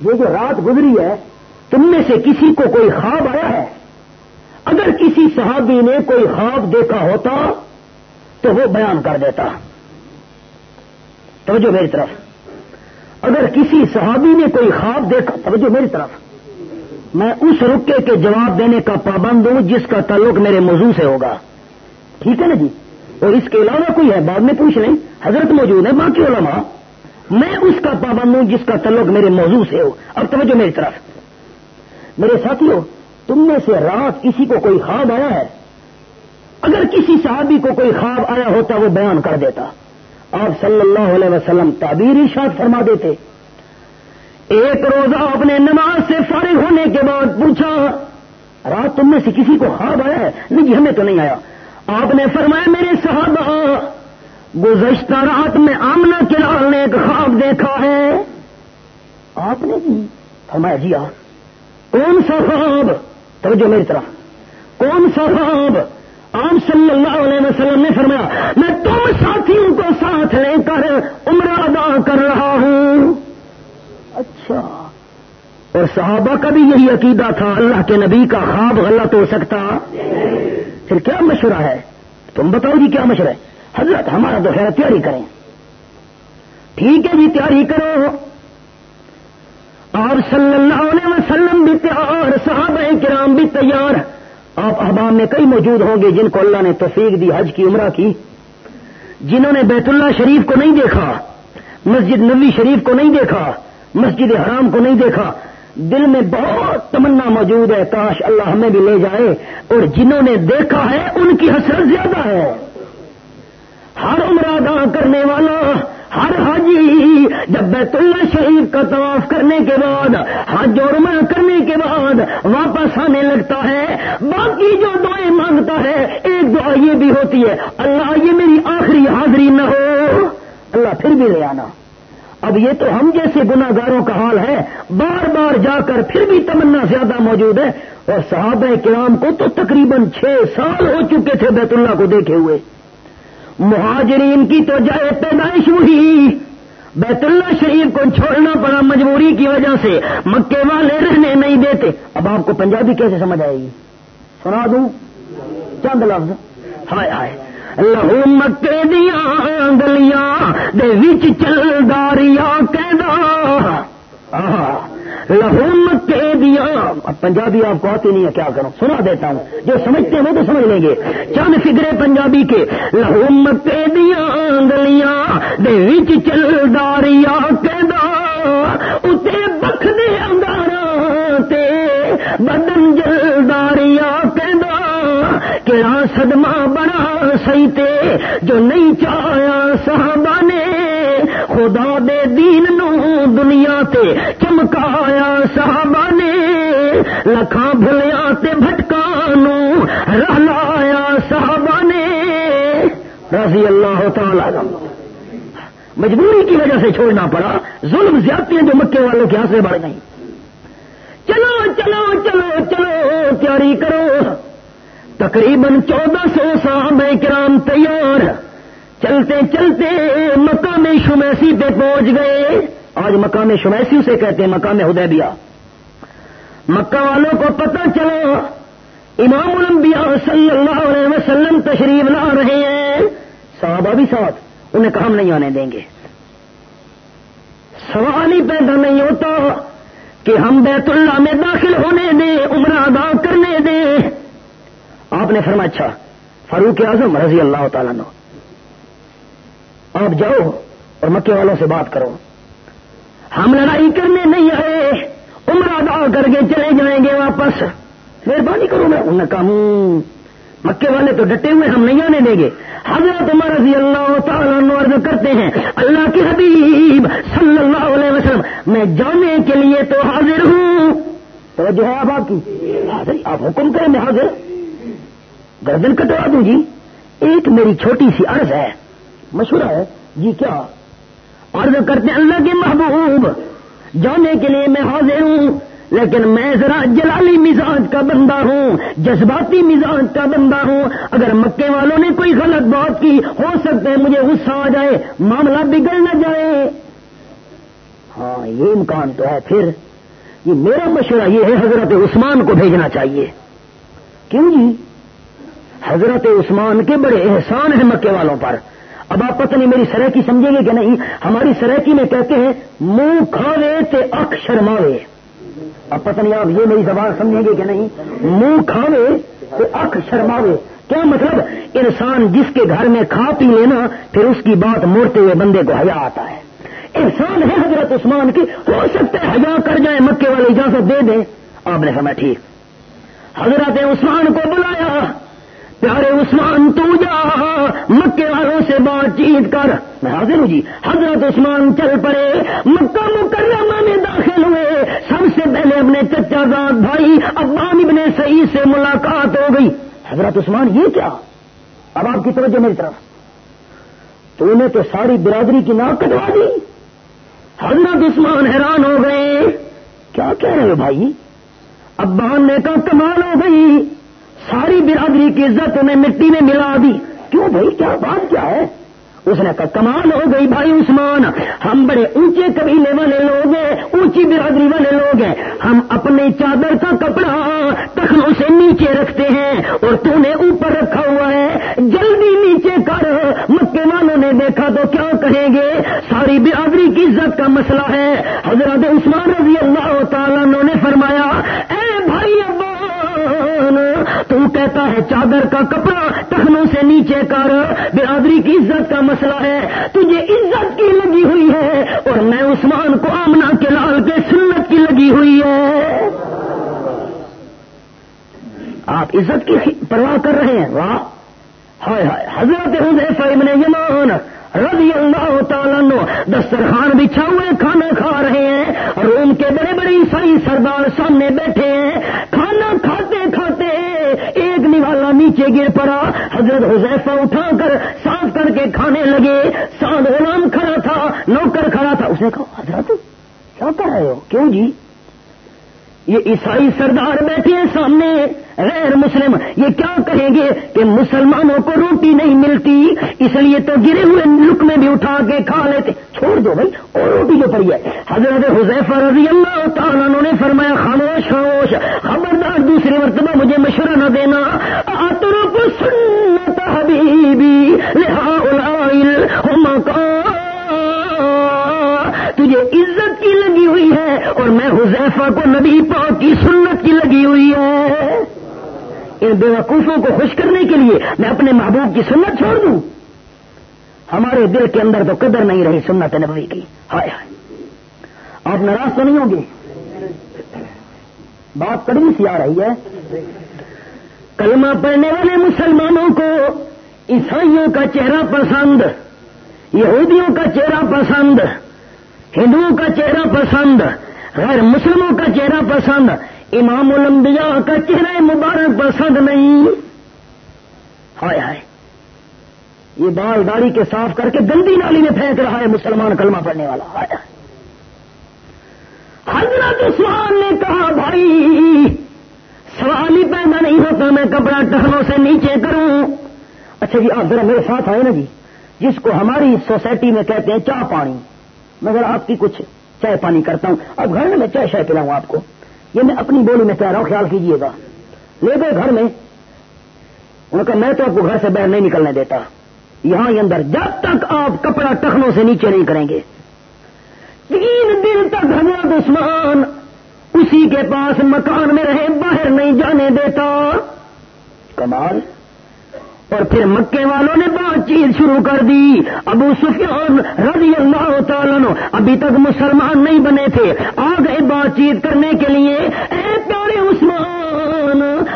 یہ جو رات گزری ہے، تم میں سے کسی کو کوئی خواب آیا ہے؟ اگر کسی صحابی نے کوئی خواب دیکھا ہوتا تو وہ بیان کر دیتا۔ توجہ میری طرف۔ اگر کسی صحابی نے کوئی خواب دیکھا، توجہ میری طرف، میں اس رکے کے جواب دینے کا پابند ہوں جس کا تعلق میرے موضوع سے ہوگا۔ ٹھیک ہے نا جی؟ اور اس کے علاوہ کوئی ہے؟ بعد میں پوچھ لیں۔ حضرت موجود ہے باقی علماء۔ میں اس کا پابند ہوں جس کا تعلق میرے موضوع سے ہو۔ اب توجہ میری طرف۔ میرے ساتھیوں تم میں سے رات کسی کو کوئی خواب آیا ہے؟ اگر کسی صحابی کو کوئی خواب آیا ہوتا، وہ بیان کر دیتا۔ آپ صلی اللہ علیہ وسلم تعبیر ارشاد فرما دیتے۔ ایک روزہ اپنے نماز سے فارغ ہونے کے بعد پوچھا، رات تم میں سے کسی کو خواب آیا ہے؟ نہیں جی ہمیں تو نہیں آیا۔ آپ نے فرمایا، میرے صحابہ، گزشتہ رات میں آمنا کے لال نے ایک خواب دیکھا ہے۔ آپ نے جی فرمایا جی آپ کون سا خواب؟ توجہ میری طرف۔ کون سا خواب؟ آپ صلی اللہ علیہ وسلم نے فرمایا میں تم ساتھیوں کو ساتھ لے کر عمرہ ادا کر رہا ہوں۔ اچھا۔ اور صحابہ کا بھی یہی عقیدہ تھا اللہ کے نبی کا خواب غلط ہو سکتا۔ پھر کیا مشورہ ہے؟ تم بتاؤ جی کیا مشورہ ہے؟ حضرت ہمارا تو خیر تیاری کریں۔ ٹھیک ہے جی تیاری کرو۔ اور صلی اللہ علیہ وسلم بھی تیار صحابہ کرام بھی تیار۔ آپ احباب میں کئی موجود ہوں گے جن کو اللہ نے توفیق دی، حج کی، عمرہ کی۔ جنہوں نے بیت اللہ شریف کو نہیں دیکھا، مسجد نبی شریف کو نہیں دیکھا، مسجد حرام کو نہیں دیکھا۔ دل میں بہت تمنا موجود ہے، کاش اللہ ہمیں بھی لے جائے۔ اور جنہوں نے دیکھا ہے، ان کی حسرت زیادہ ہے۔ ہر عمر ادا کرنے والا ہر حاجی، جب بیت اللہ شریف کا طواف کرنے کے بعد، حج اور عمرہ کرنے کے بعد واپس آنے لگتا ہے، باقی جو دعائیں مانگتا ہے، ایک دعا یہ بھی ہوتی ہے، اللہ یہ میری آخری حاضری نہ ہو۔ اللہ پھر بھی لے آنا۔ اب یہ تو ہم جیسے گناگاروں کا حال ہے، بار بار جا کر پھر بھی تمنا زیادہ موجود ہے۔ اور صحابہ کرام کو تو تقریباً چھ سال ہو چکے تھے بیت اللہ کو دیکھے ہوئے۔ مہاجرین کی تو جائے پیدائش ہوئی۔ بیت اللہ شریف کو چھوڑنا پڑا مجبوری کی وجہ سے۔ مکے والے رہنے نہیں دیتے۔ اب آپ کو پنجابی کیسے سمجھ آئے گی؟ سنا دوں؟ چند لفظ۔ ہائے ہائے۔ لہو مکے دیا گلیاں چل داریا لہو مکے دیا۔ اب پنجابی آپ کو آتی نہیں ہے، کیا کروں؟ سنا دیتا ہوں۔ جو سمجھتے ہیں وہ تو سمجھ لیں گے۔ چند فکرے پنجابی کے۔ لہو مکے دیا گلیاں دے چل داریا اتنے بخ دے انگارا بدن جل داریا جلداریا کہڑا صدمہ بڑا سی تے، جو نہیں چاہیا صحابہ نے خدا دے دین نو دنیا تے چمکایا صحابہ نے، لکھاں بھلیا تے بھٹکا نو رہلایا صحابہ نے۔ رضی اللہ تعالی مجبوری کی وجہ سے چھوڑنا پڑا۔ ظلم زیادتیاں جو مکے والوں کے ہاتھ سے بڑھ گئی چلو چلو چلو چلو، تیاری کرو۔ تقریباً چودہ سو صاحب کرام تیار۔ چلتے چلتے مقام شمیسی پہ پہنچ گئے۔ آج مقام شمیسی اسے کہتے ہیں، مقام حدیبیہ۔ مکہ والوں کو پتہ چلا، امام الانبیاء صلی اللہ علیہ وسلم تشریف لا رہے ہیں۔ صحابہ بھی ساتھ، انہیں کام نہیں آنے دیں گے۔ سوال ہی پیدا نہیں ہوتا کہ ہم بیت اللہ میں داخل ہونے دیں، عمرہ ادا کرنے دیں۔ آپ نے فرمایا اچھا فاروق اعظم رضی اللہ تعالیٰ نو آپ جاؤ اور مکے والوں سے بات کرو۔ ہم لڑائی کرنے نہیں آئے۔ عمر ادا کر کے چلے جائیں گے واپس۔ مہربانی کرو میں انہوں نے کہا مکے والے تو ڈٹے ہوئے ہم نہیں آنے دیں گے۔ حضرت عمر رضی اللہ تعالیٰ عرض کرتے ہیں، اللہ کی حبیب صلی اللہ علیہ وسلم، میں جانے کے لیے تو حاضر ہوں۔ تو جو ہے آپ کی۔ آپ حکم کریں میں حاضر۔ گردن کٹوا دوں جی ایک میری چھوٹی سی عرض ہے۔ مشورہ ہے جی کیا؟ عرض کرتے اللہ کے محبوب، جانے کے لیے میں حاضر ہوں، لیکن میں ذرا جلالی مزاج کا بندہ ہوں، جذباتی مزاج کا بندہ ہوں۔ اگر مکے والوں نے کوئی غلط بات کی، ہو سکتا ہے مجھے غصہ آ جائے، معاملہ بگڑ نہ جائے۔ ہاں یہ امکان تو ہے۔ پھر یہ میرا مشورہ یہ ہے، حضرت عثمان کو بھیجنا چاہیے۔ کیوں جی؟ حضرت عثمان کے بڑے احسان ہیں مکے والوں پر۔ اب آپ پتہ نہیں میری سرکی سمجھیں گے کہ نہیں؟ ہماری سرکی میں کہتے ہیں، منہ کھاوے تے اک شرماوے۔ اب پتہ نہیں آپ یہ میری زبان سمجھیں گے کہ نہیں؟ منہ کھاوے تے اک شرماوے۔ کیا مطلب؟ انسان جس کے گھر میں کھا پی لینا پھر اس کی بات موڑتے ہوئے بندے کو حیا آتا ہے۔ انسان ہے حضرت عثمان کی، ہو سکتا ہے حیا کر جائے، مکے والے اجازت دے دیں آپ نے سمجھا ٹھیک۔ حضرت عثمان کو بلایا۔ پیارے عثمان، تو جا! مکے والوں سے بات چیت کر۔ میں حاضر ہوں جی۔ حضرت عثمان چل پڑے۔ مکہ مکرمہ میں داخل ہوئے۔ سب سے پہلے اپنے چچا زاد بھائی ابان ابن صحیح سے ملاقات ہو گئی۔ حضرت عثمان، یہ کیا؟ اب آپ کی توجہ میری طرف۔ تو انہیں تو ساری برادری کی ناک کٹوا دی۔ حضرت عثمان حیران ہو گئے۔ کیا کہہ رہے ہو بھائی؟ ابان نے کہا، کمال ہو گئی۔ ساری برادری کی عزت انہیں مٹی میں ملا دی۔ کیوں بھائی؟ کیا بات کیا ہے؟ اس نے کہا، کمال ہو گئی بھائی عثمان۔ ہم بڑے اونچے قبیلے والے لوگ ہیں، اونچی برادری والے لوگ ہیں۔ ہم اپنے چادر کا کپڑا تخنوں سے نیچے رکھتے ہیں اور تو نے اوپر رکھا ہوا ہے۔ جلدی نیچے کر۔ مکے والوں نے دیکھا تو کیا کہیں گے؟ ساری برادری کی عزت کا مسئلہ ہے۔ حضرت عثمان رضی اللہ تعالیٰ نے فرمایا، اے بھائی ابا تو کہتا ہے، چادر کا کپڑا ٹخنوں سے نیچے کر۔ برادری کی عزت کا مسئلہ ہے، تجھے عزت کی لگی ہوئی ہے، اور میں عثمان کو آمنا کے لال کے سنت کی لگی ہوئی ہے۔ آپ عزت کی پرواہ کر رہے ہیں۔ واہ۔ ہائے ہائے۔ حضرت حضیفہ ابن یمان رضی اللہ تعالیٰ نو دسترخوان بچھا ہوئے کھانا کھا رہے ہیں روم کے بڑے بڑے عیسائی سردار سامنے بیٹھے ہیں۔ کھانا کھاتے نیچے گر پڑا، حضرت حذیفہ اٹھا کر صاف کر کے کھانے لگے۔ سات غلام کھڑا تھا، نوکر کھڑا تھا۔ اس نے کہا، حضرت، کیا کر رہے ہو؟ کیوں جی؟ یہ عیسائی سردار بیٹھے ہیں سامنے، غیر مسلم، یہ کیا کہیں گے کہ مسلمانوں کو روٹی نہیں ملتی؟ اس لیے تو گرے ہوئے لک میں بھی اٹھا کے کھا لیتے۔ چھوڑ دو بھائی، اور روٹی جو پڑی ہے۔ حضرت حضیفہ رضی اللہ تعالیٰ نے فرمایا، خاموش خاموش، خبردار دوسری مرتبہ مجھے مشورہ نہ دینا۔ آتروں کو سنت حبیبی لہا تجھے عزت کی لگی ہوئی ہے اور میں حذیفہ کو نبی پاک کی سنت کی لگی ہوئی ہے۔ ان بے وقوفوں کو خوش کرنے کے لیے میں اپنے محبوب کی سنت چھوڑ دوں۔ ہمارے دل کے اندر تو قدر نہیں رہی سنت نبوی کی۔ ہائے ہائے۔ آپ ناراض تو نہیں ہوں گے؟ بات کڑی سی آ رہی ہے۔ کلمہ پڑھنے والے مسلمانوں کو عیسائیوں کا چہرہ پسند، یہودیوں کا چہرہ پسند۔ ہندوؤں کا چہرہ پسند، غیر مسلموں کا چہرہ پسند، امام الانبیاء کا چہرہ مبارک پسند نہیں۔ ہائے ہائے۔ یہ بال داڑھی کے صاف کر کے گندی نالی میں پھینک رہا ہے مسلمان کلمہ پڑھنے والا۔ ہائے۔ حضرت عثمان نے کہا، بھائی، سوال ہی پیدا نہیں ہوتا، میں کپڑا ٹہنوں سے نیچے کروں۔ اچھا جی آپ ذرا میرے ساتھ آئے نا جی جس کو ہماری سوسائٹی میں کہتے ہیں چاہ پانی۔ مگر آپ کی کچھ چائے پانی کرتا ہوں۔ اب گھر میں میں چائے شائے پلاؤں آپ کو۔ یہ میں اپنی بولی میں کہہ رہا ہوں، خیال کیجیے گا۔ لے گئے گھر میں۔ انہوں نے کہا، میں تو آپ کو گھر سے باہر نہیں نکلنے دیتا۔ یہاں ہی اندر جب تک آپ کپڑا ٹخنوں سے نیچے نہیں کریں گے۔ تین دن تک حضرت عثمان اسی کے پاس مکان میں رہے، باہر نہیں جانے دیتا۔ کمال۔ اور پھر مکے والوں نے بات چیت شروع کر دی۔ ابو سفیان رضی اللہ تعالیٰ ابھی تک مسلمان نہیں بنے تھے۔ آ گئے بات چیت کرنے کے لیے، اے پیارے عثمان!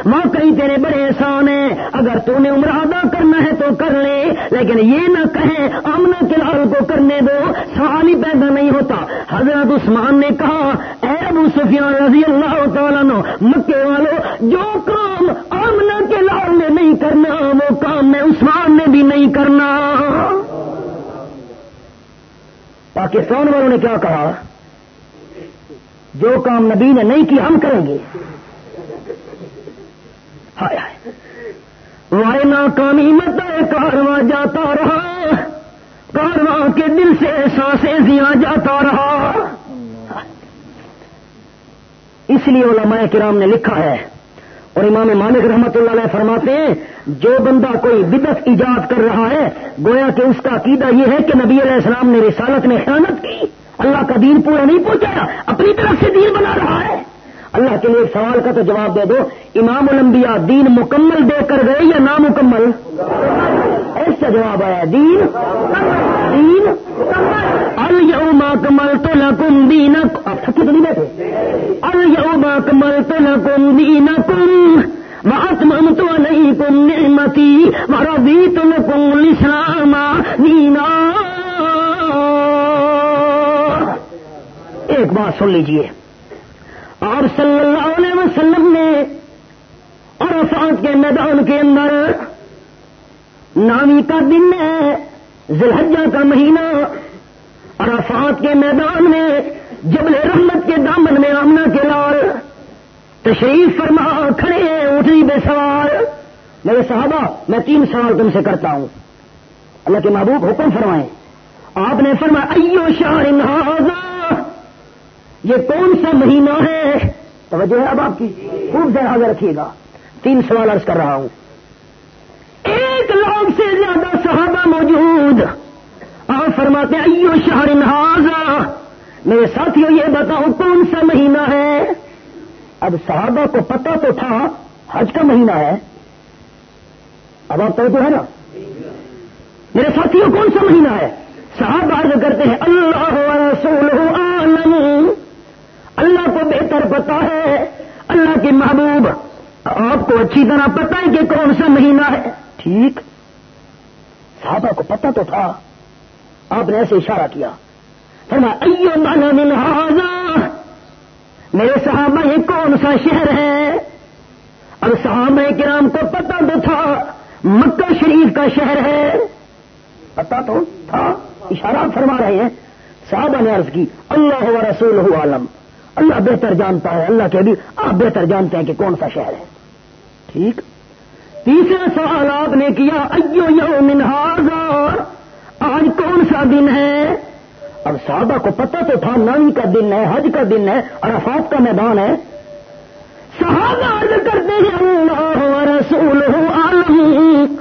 واقعی تیرے بڑے احسان ہیں۔ اگر تو نے عمر ادا کرنا ہے تو کر لے، لیکن یہ نہ کہیں آمنا کے لال کو کرنے دو سوال ہی پیدا نہیں ہوتا۔ حضرت عثمان نے کہا، اے ابو سفیان رضی اللہ تعالیٰ نو مکے والوں جو کام آمنا کے لال نے نہیں کرنا، وہ کام میں عثمان نے بھی نہیں کرنا۔ پاکستان والوں نے کیا کہا؟ جو کام نبی نے نہیں کی، ہم کریں گے۔ ہائے وائے ناکامی مت کارواں جاتا رہا۔ کارواں کے دل سے سانسیں زیاں جاتا رہا۔ اس لیے علماء کرام نے لکھا ہے، اور امام مالک رحمت اللہ علیہ فرماتے ہیں، جو بندہ کوئی بدت ایجاد کر رہا ہے، گویا کہ اس کا عقیدہ یہ ہے کہ نبی علیہ السلام نے رسالت میں خیانت کی، اللہ کا دین پورا نہیں پہنچایا، اپنی طرف سے دین بنا رہا ہے۔ اللہ کے لیے ایک سوال کا تو جواب دے دو، امام الانبیاء دین مکمل دے کر گئے یا نامکمل؟ ایسا جواب آیا دین۔ دین۔ الما کمل تو لکم دین آپ تھکی تو نہیں بیٹھے؟ الما کمل تو لکم دین کم واتمم تو نہیں کم نعمتی وربی تم کم الاسلام دینا۔ ایک بات سن لیجیے۔ اور صلی اللہ علیہ وسلم نے عرفات کے میدان کے اندر نامی کا دن ہے زلحجہ کا مہینہ، عرفات کے میدان میں جبل رحمت کے دامن میں آمنا کے لال تشریف فرما کھڑے ہیں اٹھنی بے سوال۔ میرے صحابہ، میں تین سوال تم سے کرتا ہوں۔ اللہ کے محبوب حکم فرمائیں آپ نے فرمایا، ایو شاہ یہ کون سا مہینہ ہے؟ توجہ ہے اب آپ کی خوب ذرا رکھیے گا۔ تین سوال عرض کر رہا ہوں۔ ایک لاکھ سے زیادہ صحابہ موجود۔ آپ فرماتے ایو شہر نہازا میرے ساتھیوں یہ بتاؤ، کون سا مہینہ ہے؟ اب صحابہ کو پتہ تو تھا، حج کا مہینہ ہے۔ اب آپ تو ہے نا؟ میرے ساتھیوں کون سا مہینہ ہے؟ صاحب عرض کرتے ہیں، اللہ رسول عالم۔ اللہ کو بہتر پتا ہے۔ اللہ کے محبوب، آپ کو اچھی طرح پتا ہے کہ کون سا مہینہ ہے۔ ٹھیک۔ صحابہ کو پتا تو تھا۔ آپ نے ایسے اشارہ کیا۔ فرما ایو مانا من میرے صحابہ، یہ کون سا شہر ہے؟ اور صحابہ کرام کو پتا تو تھا، مکہ شریف کا شہر ہے۔ پتا تو تھا۔ اشارہ فرما رہے ہیں۔ صحابہ نے عرض کی، اللہ و رسول عالم اللہ بہتر جانتا ہے، اللہ کے بھی آپ بہتر جانتے ہیں کہ کون سا شہر ہے۔ ٹھیک۔ تیسرا سوال آپ نے کیا، ایو یوم ہاضا آج کون سا دن ہے؟ اب صحابہ کو پتہ تو تھا نانی کا دن ہے، حج کا دن ہے عرفات کا میدان ہے۔ صحابہ عرض کرتے ہیں، اللہ رسول عالم۔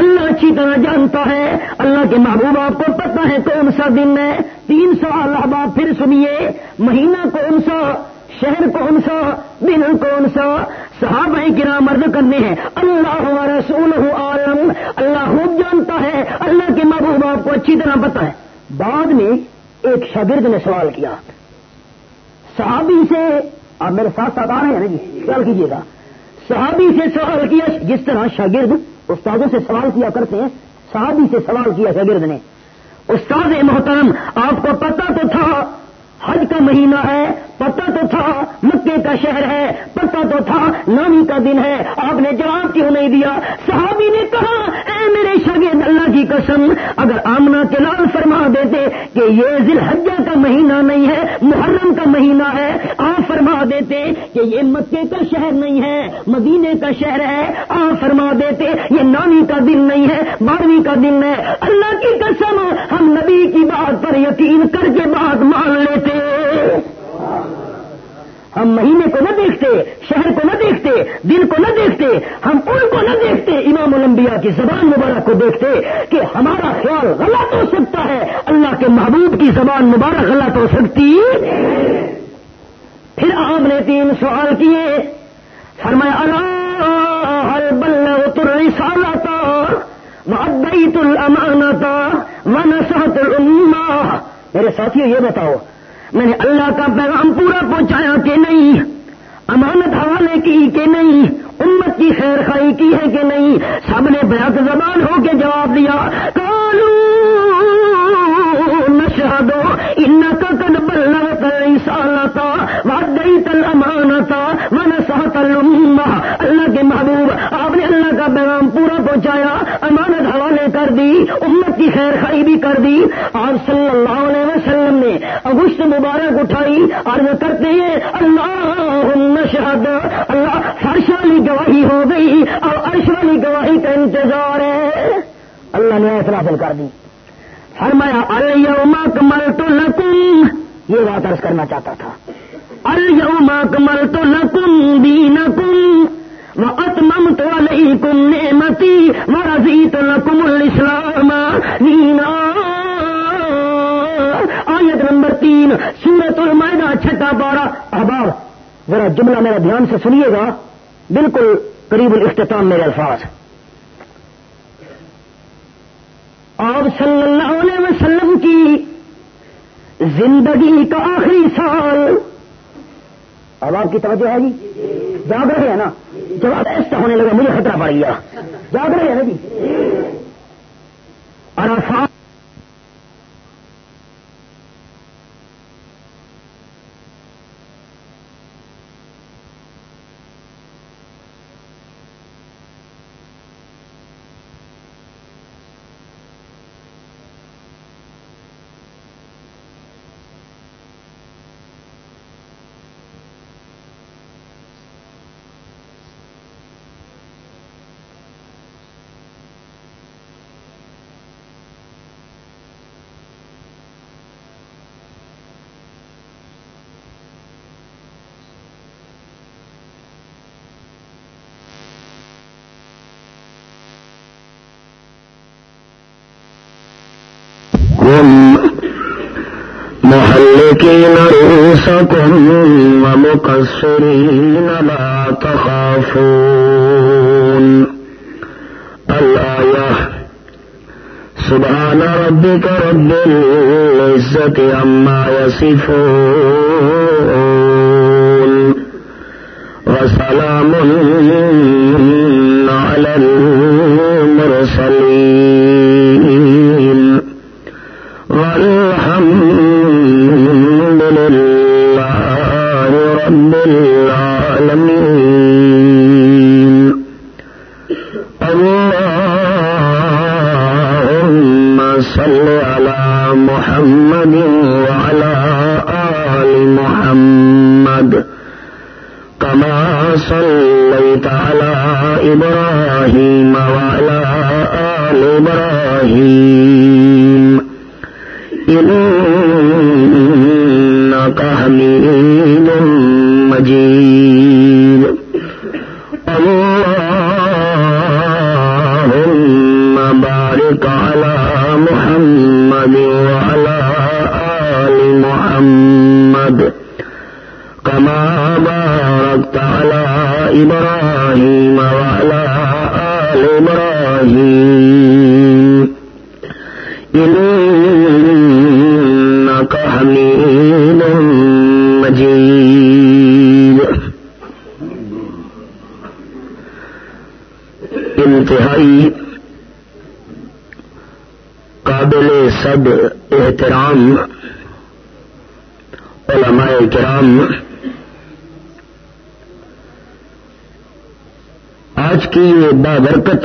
اللہ اچھی طرح جانتا ہے۔ اللہ کے محبوب آپ کو پتہ ہے کون سا دن ہے۔ تین سو اللہ پھر سنیے۔ مہینہ کون سا، شہر کون سا، دن کون سا۔ صحابہ کرام عرض کرنے ہیں، اللہ رسول عالم، اللہ خوب جانتا ہے۔ اللہ کے محبوب آپ کو اچھی طرح پتا ہے۔ بعد میں ایک شاگرد نے سوال کیا۔ صحابی سے، آپ میرے ساتھ ساتھ آ رہے ہیں نا جی؟ خیال کیجیے گا۔ صحابی سے سوال کیا، جس طرح شاگرد استادوں سے سوال کیا کرتے ہیں، صحابی سے سوال کیا شاگرد نے استاد محترم، آپ کو پتا تو تھا حج کا مہینہ ہے، پتہ تو تھا مکے کا شہر ہے، پتہ تو تھا نانی کا دن ہے۔ آپ نے جواب کیوں نہیں دیا؟ صحابی نے کہا، اے میرے شگید اللہ کی قسم، اگر آمنا کے لال فرما دیتے کہ یہ ذی الحجہ کا مہینہ نہیں ہے، محرم کا مہینہ ہے، آپ فرما دیتے کہ یہ مکے کا شہر نہیں ہے، مدینے کا شہر ہے، آپ فرما دیتے یہ نانی کا دن نہیں ہے، بارہویں کا دن ہے۔ اللہ کی قسم، ہم نبی کی بات پر یقین کر کے بات مان لیتے ہم مہینے کو نہ دیکھتے، شہر کو نہ دیکھتے دن کو نہ دیکھتے، ہم ان کو نہ دیکھتے۔ امام الانبیاء کی زبان مبارک کو دیکھتے کہ ہمارا خیال غلط ہو سکتا ہے۔ اللہ کے محبوب کی زبان مبارک غلط ہو سکتی۔ پھر آپ نے تین سوال کیے۔ فرمایا، اللہ بل رسالہ تھا بیت الامانہ تھا ونسحت الامہ۔ میرے ساتھیوں یہ بتاؤ میں نے اللہ کا پیغام پورا پہنچایا کہ نہیں، امانت حوالے کی کہ نہیں، امت کی خیر خائی کی ہے کہ نہیں؟ سب نے بیعت زبان ہو کے جواب دیا کالو نشہدو ان کا کد بلغت رسالتا وعدیت الامانتا ونسحت الامہ اللہ کے محبوب، آپ نے اللہ کا پیغام پورا پہنچایا کر دی امت کی خیر خائی بھی کر دی اور صلی اللہ علیہ وسلم نے اگست مبارک اٹھائی اور وہ کرتے ہیں اللہ شہد۔ اللہ فرش والی گواہی ہو گئی، اور عرش والی گواہی کا انتظار ہے۔ اللہ نے ایسا حاصل کر دی۔ فرمایا الما کمل تو لکم یہ بات عرض کرنا چاہتا تھا۔ اليوم اکملت لکم دینکم واتممت علیکم نعمتی ورزیت لکم الاسلام دینا آیت نمبر تین سورت المائدہ، چھٹا بارہ احباب ذرا جملہ میرا دھیان سے سنیے گا. بالکل قریب الاختتام میرے الفاظ. آپ صلی اللہ علیہ وسلم کی زندگی کا آخری سال اب آپ کی توجہ ہے جی؟ جاگ رہے ہیں نا؟ جب ایسا ہونے لگا، مجھے خطرہ پڑ گیا۔ جاگ رہے ہیں نا جی؟ ومقصرين لا تخافون. الآية. سبحان ربك رب العزة عما يصفون.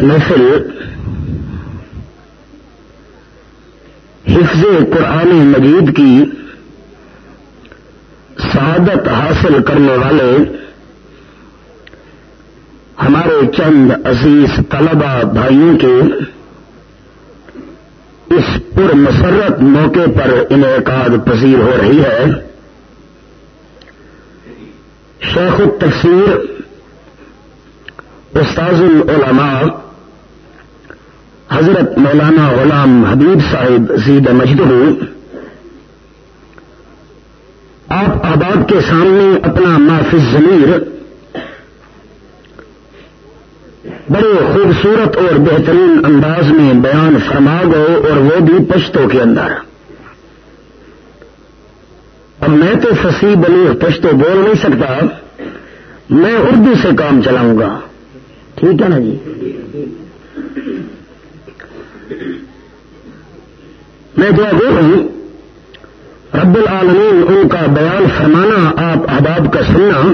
محفل حفظ قرآن مجید کی سعادت حاصل کرنے والے ہمارے چند عزیز طلبہ بھائیوں کے اس پر مسرت موقع پر انعقاد پذیر ہو رہی ہے۔ شیخ التفسیر استاذ العلماء حضرت مولانا غلام حبیب صاحب زید مجدہ آپ آباد کے سامنے اپنا محفظ ضمیر بڑے خوبصورت اور بہترین انداز میں بیان فرما گئے اور وہ بھی پشتوں کے اندر۔ اب میں تو فصیح بلی پشتو بول نہیں سکتا، میں اردو سے کام چلاؤں گا۔ ٹھیک ہے نا جی؟ میں دعا گو ہوں، رب العالمین ان کا بیان فرمانا، آپ احباب کا سننا،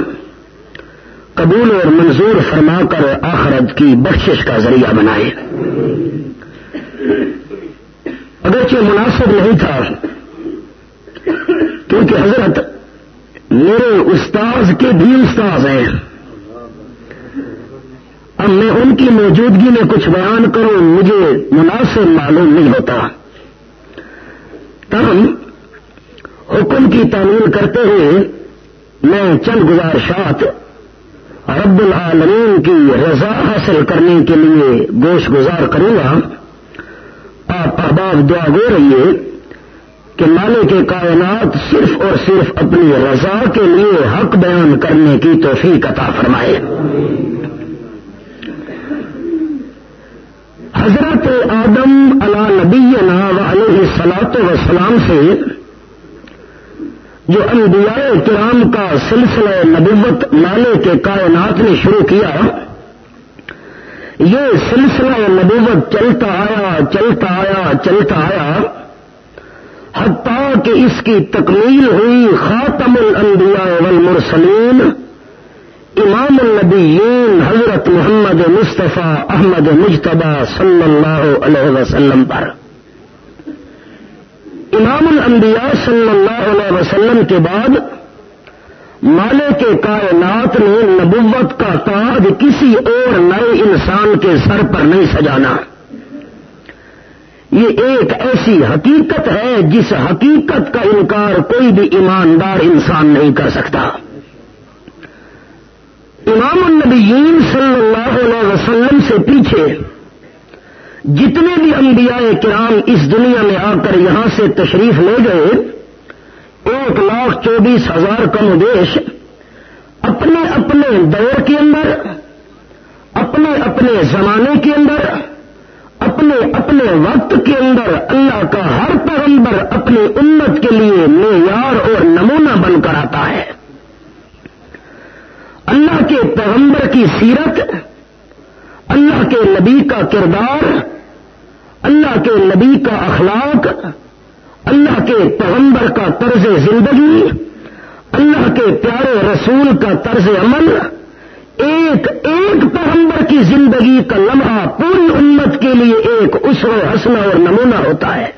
قبول اور منظور فرما کر آخرت کی بخشش کا ذریعہ بنائے۔ اگرچہ مناسب نہیں تھا، کیونکہ حضرت میرے استاذ کے بھی استاذ ہیں۔ اب میں ان کی موجودگی میں کچھ بیان کروں، مجھے مناسب معلوم نہیں ہوتا۔ تب حکم کی تعمیل کرتے ہوئے میں چند گزارشات رب العالمین کی رضا حاصل کرنے کے لیے گوش گزار کروں گا۔ آپ احباب دعا گو رہیے کہ مالک کے کائنات صرف اور صرف اپنی رضا کے لیے حق بیان کرنے کی توفیق عطا فرمائے۔ حضرت آدم علا نبی علیہ سلاط وسلام سے جو انبیاء کرام کا سلسلہ نبوت مالے کے کائنات نے شروع کیا، یہ سلسلہ نبوت چلتا آیا چلتا آیا چلتا آیا، حتیٰ کہ اس کی تکمیل ہوئی خاتم الانبیاء والمرسلین امام النبیین حضرت محمد مصطفیٰ احمد مجتبہ صلی اللہ علیہ وسلم پر۔ امام الانبیاء صلی اللہ علیہ وسلم کے بعد مالے کے کائنات نے نبوت کا تاج کسی اور نئے انسان کے سر پر نہیں سجانا۔ یہ ایک ایسی حقیقت ہے جس حقیقت کا انکار کوئی بھی ایماندار انسان نہیں کر سکتا۔ امام النبیین صلی اللہ علیہ وسلم سے پیچھے جتنے بھی انبیاء کرام اس دنیا میں آ کر یہاں سے تشریف لے گئے، ایک لاکھ چوبیس ہزار کم دیش اپنے اپنے دور کے اندر، اپنے اپنے زمانے کے اندر، اپنے اپنے وقت کے اندر اللہ کا ہر پیغمبر اپنی امت کے لیے معیار اور نمونہ بن کر آتا ہے۔ اللہ کے پیغمبر کی سیرت، اللہ کے نبی کا کردار، اللہ کے نبی کا اخلاق، اللہ کے پیغمبر کا طرز زندگی، اللہ کے پیارے رسول کا طرز عمل، ایک ایک پیغمبر کی زندگی کا لمحہ پوری امت کے لیے ایک اسر حسنہ اور نمونہ ہوتا ہے۔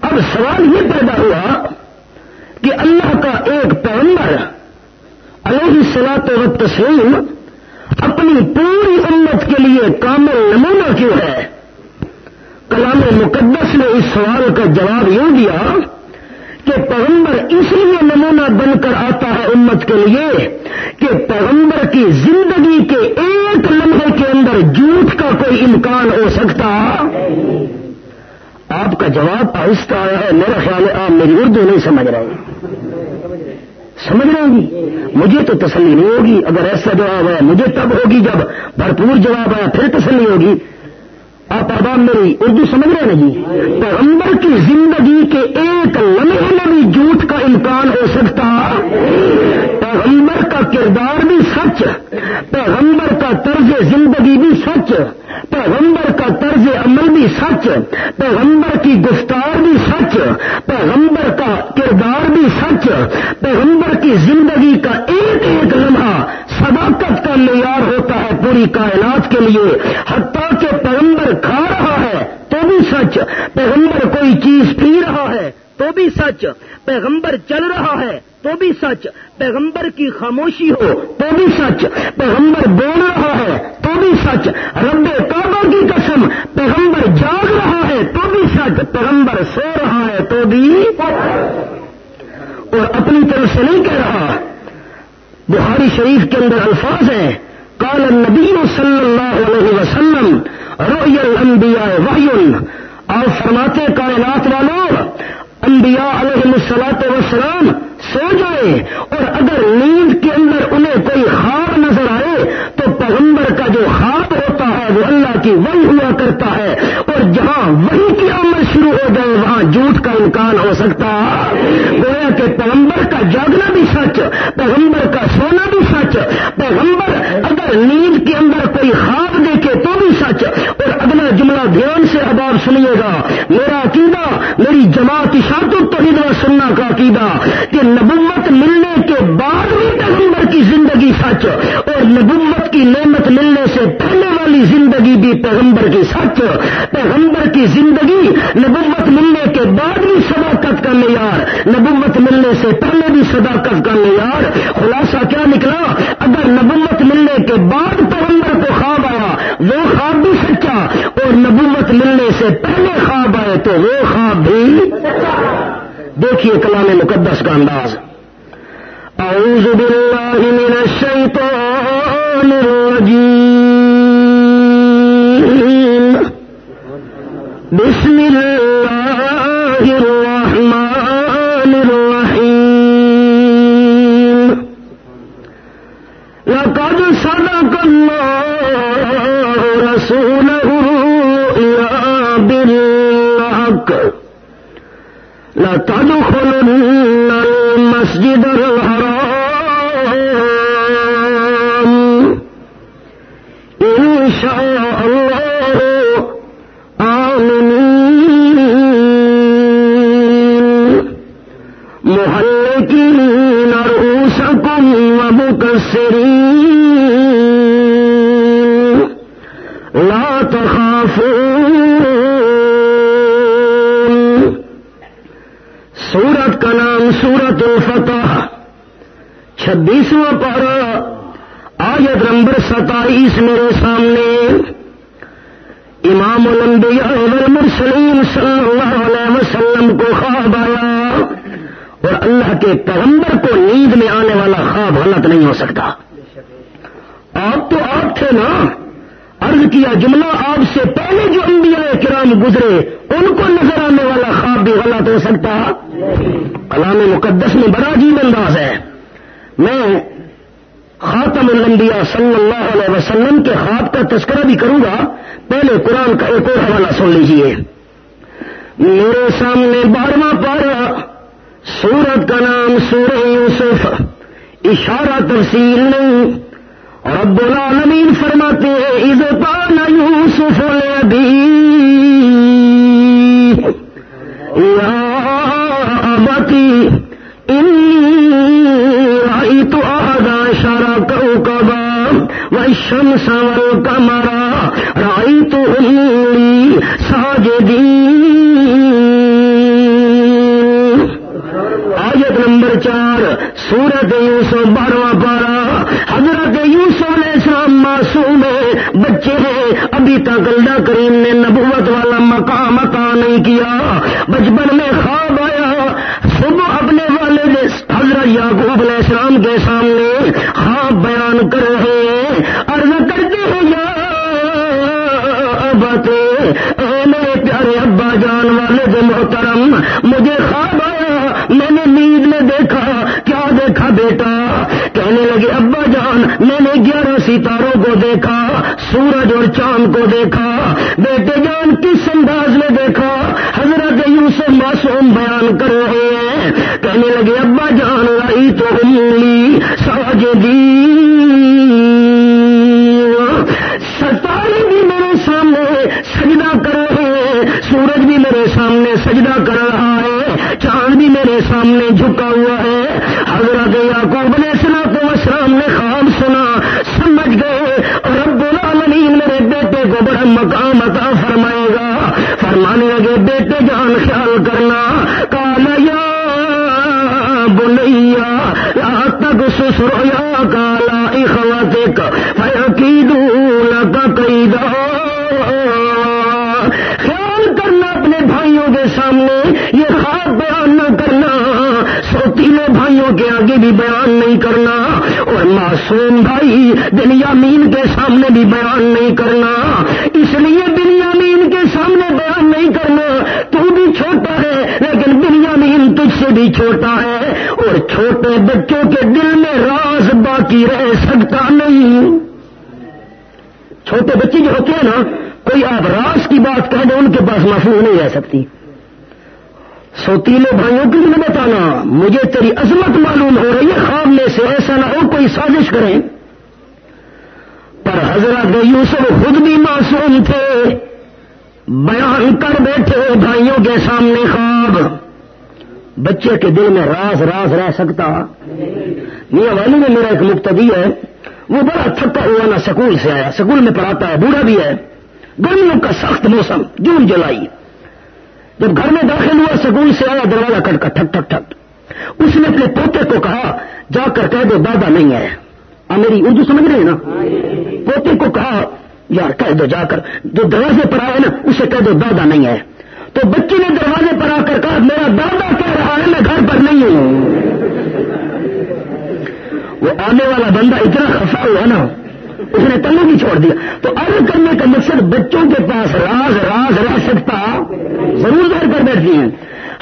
اب سوال یہ پیدا ہوا کہ اللہ کا ایک پیغمبر علیہ سلاط و تسلیم اپنی پوری امت کے لیے کامل نمونہ کیوں ہے؟ کلام مقدس نے اس سوال کا جواب یوں دیا کہ پیغمبر اس لیے نمونہ بن کر آتا ہے امت کے لیے کہ پیغمبر کی زندگی کے ایک لمحے کے اندر جھوٹ کا کوئی امکان ہو سکتا۔ آپ کا جواب آہستہ آیا ہے، میرا خیال ہے آپ میری اردو نہیں سمجھ رہے۔ سمجھ رہے گی؟ مجھے تو تسلی نہیں ہوگی۔ اگر ایسا جواب ہے، مجھے تب ہوگی جب بھرپور جواب آیا پھر تسلی ہوگی۔ آپ ابام میری اردو سمجھ رہے ہیں جی پیغمبر کی زندگی کے ایک لمحے میں بھی جھوٹ کا امکان ہو سکتا۔ پیغمبر کا کردار بھی سچ، پیغمبر کا طرز زندگی بھی سچ، پیغمبر کا طرز عمل بھی سچ، پیغمبر کی گفتار بھی سچ، پیغمبر کا کردار بھی سچ، پیغمبر کی زندگی کا ایک ایک لمحہ صداقت کا معیار ہوتا ہے پوری کائنات کے لیے۔ حتیٰ کہ پیغمبر کھا رہا ہے تو بھی سچ۔ پیغمبر کوئی چیز پی رہا ہے تو بھی سچ۔ پیغمبر چل رہا ہے تو بھی سچ۔ پیغمبر کی خاموشی ہو تو بھی سچ۔ پیغمبر بول رہا ہے تو بھی سچ۔ رب کعبہ کی قسم۔ پیغمبر جاگ رہا ہے تو بھی سچ۔ پیغمبر سو رہا ہے تو بھی اور اپنی طرف سے نہیں کہہ رہا۔ بہاری شریف کے اندر الفاظ ہیں۔ کال نبی صلی اللہ علیہ وسلم رویل انبیاء وحی اور فرماتے کائنات والوں انبیاء علیہ السلاط وسلام سو جائے اور اگر نیند کے اندر انہیں کوئی خواب نظر آئے، تو پیغمبر کا جو خواب ہوتا ہے، وہ اللہ کی وہی ہوا کرتا ہے، اور جہاں وہی کی عمل شروع ہو جائے، وہاں جھوٹ کا امکان ہو سکتا گویا کہ پیغمبر کا جاگنا بھی سچ، پیغمبر کا سونا بھی سچ۔ پیغمبر اگر نیند کے اندر کوئی خواب دیکھے تو بھی سچ اور دھیان سے اب آپ سنیے گا۔ میرا عقیدہ، میری جماعت اشاعت توحید و سننا کا عقیدہ کہ نبوت ملنے کے بعد بھی پیغمبر کی زندگی سچ اور نبوت کی نعمت ملنے سے پہلے والی زندگی بھی پیغمبر کی سچ۔ پیغمبر کی زندگی نبوت ملنے کے بعد بھی صداقت کا معیار۔ نبوت ملنے سے پہلے بھی صداقت کا معیار خلاصہ کیا نکلا اگر نبوت ملنے کے بعد پیغمبر کو خواب آیا وہ خواب بھی سچا اور نبوت ملنے سے پہلے خواب آئے تو وہ دیکھیے کلام مقدس کا انداز۔ سورت کا نام سورہ یوسف، اشارہ تفصیل نہیں۔ اور رب العالمین فرماتے ہیں عز پان یوسف یا ابتی، انی رأیت احد عشر کوكبا والشمس والقمر رأيتهم لي ساجدين چار، سورت یوسف بارہواں پارا۔ حضرت یوسف علیہ السلام معصوم ہے، بچے ہیں۔ ابھی تک اللہ کریم نے نبوت والا مقام عطا نہیں کیا۔ بچپن میں خواب آیا۔ صبح اپنے والد حضرت یعقوب علیہ السلام کے سامنے خواب بیان کر رہے ہیں۔ عرض کرتے ہیں، یا ابت، اے میرے پیارے ابا جان والد محترم، مجھے خواب آیا۔ میں نے نیند میں دیکھا، کیا دیکھا بیٹا؟ کہنے لگے، ابا جان، میں نے گیارہ ستاروں کو دیکھا، سورج اور چاند کو دیکھا۔ بیٹے جان، کس انداز میں دیکھا؟ حضرت یوسف معصوم بیان کر رہے ہیں۔ کہنے لگے، ابا جان لائی تو انگلی سامنے جھکا ہوا ہے۔ حضرت یعقوب علیہ السلام کو اسلام نے خواب سنا، سمجھ گئے۔ اور رب العالمین میرے بیٹے کو بڑا مقام عطا فرمائے گا۔ فرمانے لگے، بیٹے جان خیال کرنا۔ کالا یا بنیا تک سسرویا کالا اخواتک فیقیدون کا قیدا خیال کرنا اپنے بھائیوں کے سامنے یہ خواب بیان نہ کرنا سوتیلے بھائیوں کے آگے بھی بیان نہیں کرنا اور معصوم بھائی بنیامین کے سامنے بھی بیان نہیں کرنا اس لیے بنیامین کے سامنے بیان نہیں کرنا تو بھی چھوٹا ہے، لیکن بنیامین تجھ سے بھی چھوٹا ہے اور چھوٹے بچوں کے دل میں راز باقی رہ سکتا نہیں۔ چھوٹے بچے جو ہوتے ہیں نا، کوئی آپ راز کی بات کہہ دیں، ان کے پاس محفوظ نہیں رہ سکتی۔ سوتیلے بھائیوں کے لیے بتانا۔ مجھے تیری عظمت معلوم ہو رہی ہے، خواب میں سے ایسا نہ ہو کوئی سازش کریں پر حضرت یوسف خود بھی معصوم تھے۔ بیان کر بیٹھے بھائیوں کے سامنے خواب۔ بچے کے دل میں راز راز رہ سکتا۔ میاں والی میں میرا ایک مقتدی ہے۔ وہ بڑا تھکا ہوا نا سکول سے آیا۔ سکول میں پڑھاتا ہے، بوڑھا بھی ہے۔ گرمیوں کا سخت موسم، جون جولائی۔ جب گھر میں داخل ہوا، سکول سے آیا، دروازہ کٹ کر ٹھک ٹھک ٹھک۔ اس نے اپنے پوتے کو کہا، جا کر کہہ دو، دادا نہیں ہے آ، میری اردو سمجھ رہے ہیں نا؟ پوتے کو کہا، یار کہہ دو، جا کر۔ جو دروازے پر آئے نا، اسے کہہ دو، دادا نہیں ہے تو بچی نے دروازے پر آ کر کہا، میرا دادا کہہ رہا ہے، میں گھر پر نہیں ہوں۔ وہ آنے والا بندہ اتنا خفا ہوا نا اس نے تلو بھی چھوڑ دیا۔ تو عرض کرنے کا مقصد بچوں کے پاس راز راز رہ سکتا ضرور ظاہر کر بیٹھتی ہیں۔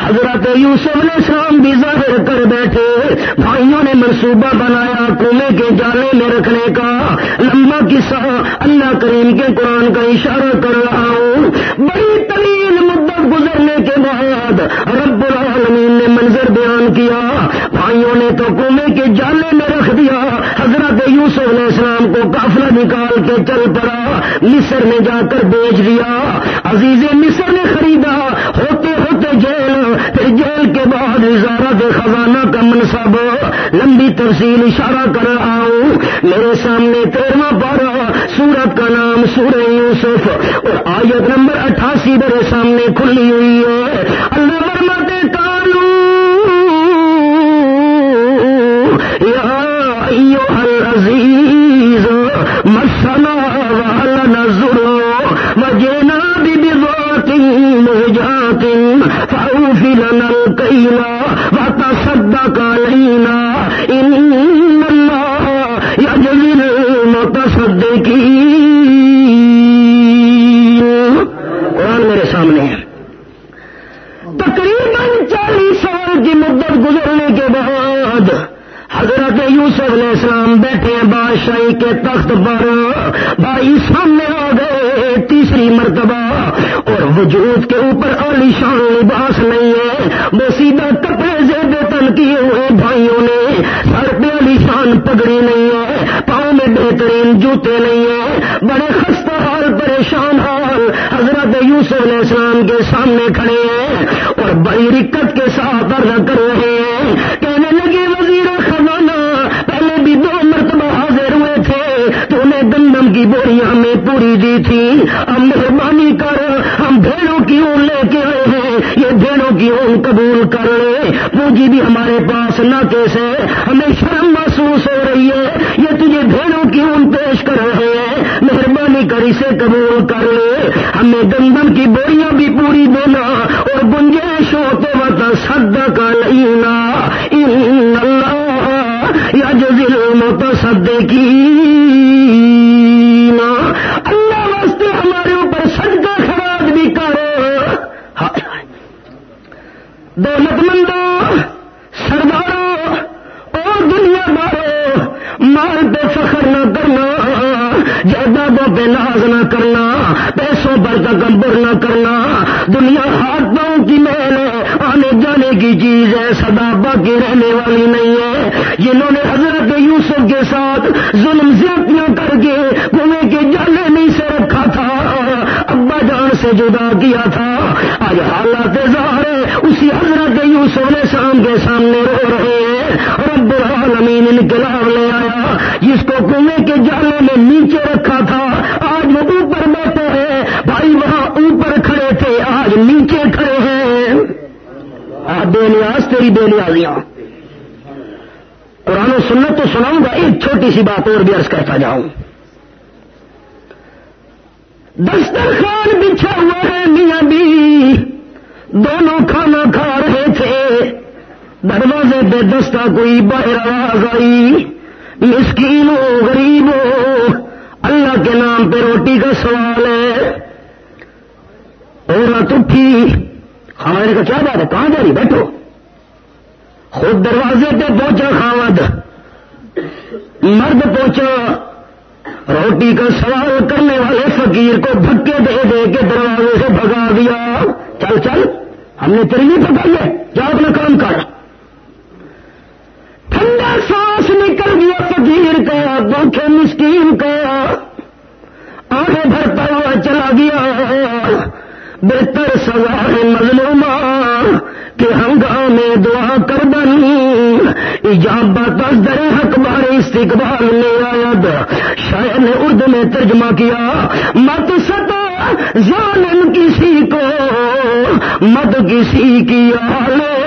حضرت یوسف نے شام بھی ظاہر کر بیٹھے۔ بھائیوں نے منصوبہ بنایا کنویں کے جالے میں رکھنے کا۔ لمبا قصہ اللہ کریم کے قرآن کا اشارہ کر رہا ہوں۔ بڑی طویل مدت گزرنے کے بعد رب العالمین نے منظر بیان کیا۔ بھائیوں نے تو کنویں کے جالے میں رکھ دیا۔ حضرت یوسف علیہ السلام کو کافلا نکال کے چل پڑا، مصر میں جا کر بیچ دیا۔ عزیز مصر نے خریدا۔ ہوتے ہوتے جیل، پھر جیل کے بعد وزارت خزانہ کا منصب۔ لمبی تفصیل اشارہ کر رہا ہوں۔ میرے سامنے تیرواں پارا سورت کا نام سورہ یوسف۔ اور آیت نمبر اٹھاسی میرے سامنے کھلی ہوئی ہے۔ اللہ برمتے کالو یا عزیز مسنا والا نظر مجھے فأوفلنا الكيل وتصدق علينا. إن الله يجزي المتصدقين. قرآن میرے سامنے ہے۔ تقریباً چالیس سال کی مدت گزرنے کے بعد حضرت یوسف علیہ السلام بیٹھے بادشاہی کے تخت پر۔ بھائی سامنے آ گئے تیسری مرتبہ۔ اور وجود کے اوپر عالیشان لباس نہیں ہے۔ وہ سیدھا کپڑے زیب تن کیے ہوئے بھائیوں نے۔ سر پہ علیشان پگڑی نہیں ہے۔ پاؤں میں بہترین جوتے نہیں ہیں بڑے خستہ حال، پریشان حال۔ حضرت یوسف علیہ السلام کے سامنے کھڑے ہیں۔ اور بڑی رکت کے ساتھ ارد کر ہمیں دی تھی۔ اب مہربانی کر، ہم بھیڑوں کی اون لے کے آئے ہیں۔ یہ بھیڑوں کی اون قبول کر لے۔ پونجی بھی ہمارے پاس نہ کیسے، ہمیں شرم محسوس ہو رہی ہے۔ یہ تجھے بھیڑوں کی اون پیش کر رہے ہیں۔ مہربانی کر، اسے قبول کر لے۔ ہمیں گندم کی بوریاں العالمین انقلاب لے آیا جس کو کنویں کے جالے میں نیچے رکھا تھا۔ آج وہ اوپر بیٹھے ہیں۔ بھائی وہاں اوپر کھڑے تھے۔ آج نیچے کھڑے ہیں۔ آج بے نیاز، تیری بے نیازیاں۔ قرآن و سنت تو سناؤں گا، ایک چھوٹی سی بات اور بھی عرض کرتا جاؤں دسترخوان بچھا ہوا ہے میاں بھی دونوں کھانا کھا رہے تھے دروازے پہ دستہ کوئی باہر آواز آئی، مسکین ہو، غریب ہو، اللہ کے نام پہ روٹی کا سوال ہے۔ عورت اٹھی ہمارے کا کیا بات ہے؟ کہاں جا رہی؟ بیٹھو۔ خود دروازے پہ پہنچا خامد مرد پہنچا۔ روٹی کا سوال کرنے والے فقیر کو دھکے دے دے کے دروازے سے بھگا دیا۔ چل چل، ہم نے تیری نہیں بنی ایجابت در حق بار استقبال میں آیا شاید نے اردو میں ترجمہ کیا، مت ستا ظالم کسی کو، مت کسی کی آلے۔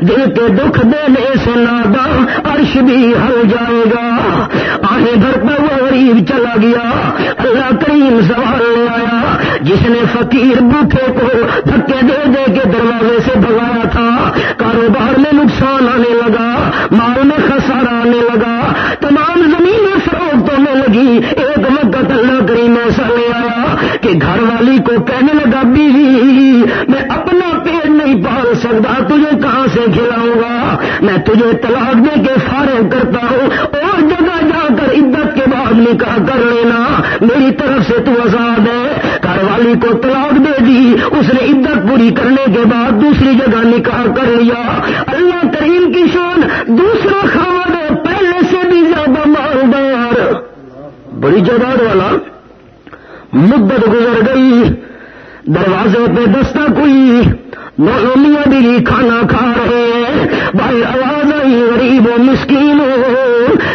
دل کے دکھ دینے سے نادا عرش بھی ہل جائے گا۔ آگے گھر پر وہ غریب چلا گیا۔ اللہ کریم سوال لے آیا۔ جس نے فقیر بوٹے کو دھکے دے دے کے دروازے سے بگایا تھا نقصان آنے لگا، مال میں خسارا آنے لگا۔ تمام زمینیں فروخت ہونے لگی۔ ایک وقت اللہ کریم ایسا لے آیا کہ گھر والی کو کہنے لگا، بیوی، میں اپنا پیٹ نہیں پال سکتا، تجھے کہاں سے کھلاؤں گا؟ میں تجھے طلاق دے کے فارغ کرتا ہوں۔ اور جگہ جا کر عدت کے بعد نکاح کر لینا۔ میری طرف سے تو آزاد ہے۔ گھر والی کو طلاق دے دی۔ اس نے عدت پوری کرنے کے بعد دوسری جگہ نکاح کر لیا اللہ کریم کی شان دوسرا خاور پہلے سے بھی زیادہ مالدار. بڑی جگہ والا. مدت گزر گئی. دروازے پہ دستک ہوئی میاں بھی کھانا کھا رہے ہیں. بھائی آواز آئی، غریب و مسکین ہو.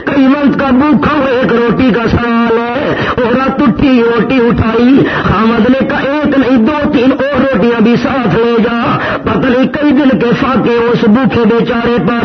کئی وقت کا بھوکھا ہو، ایک روٹی کا سوال ہے. اور رات اٹھی، روٹی اٹھائی. حامد نے کہا، ایک نہیں، دو، تین، اور روٹیاں بھی ساتھ لے جا. پتہ نہیں کئی دن کے فاقے اس بھوکھے بیچارے پر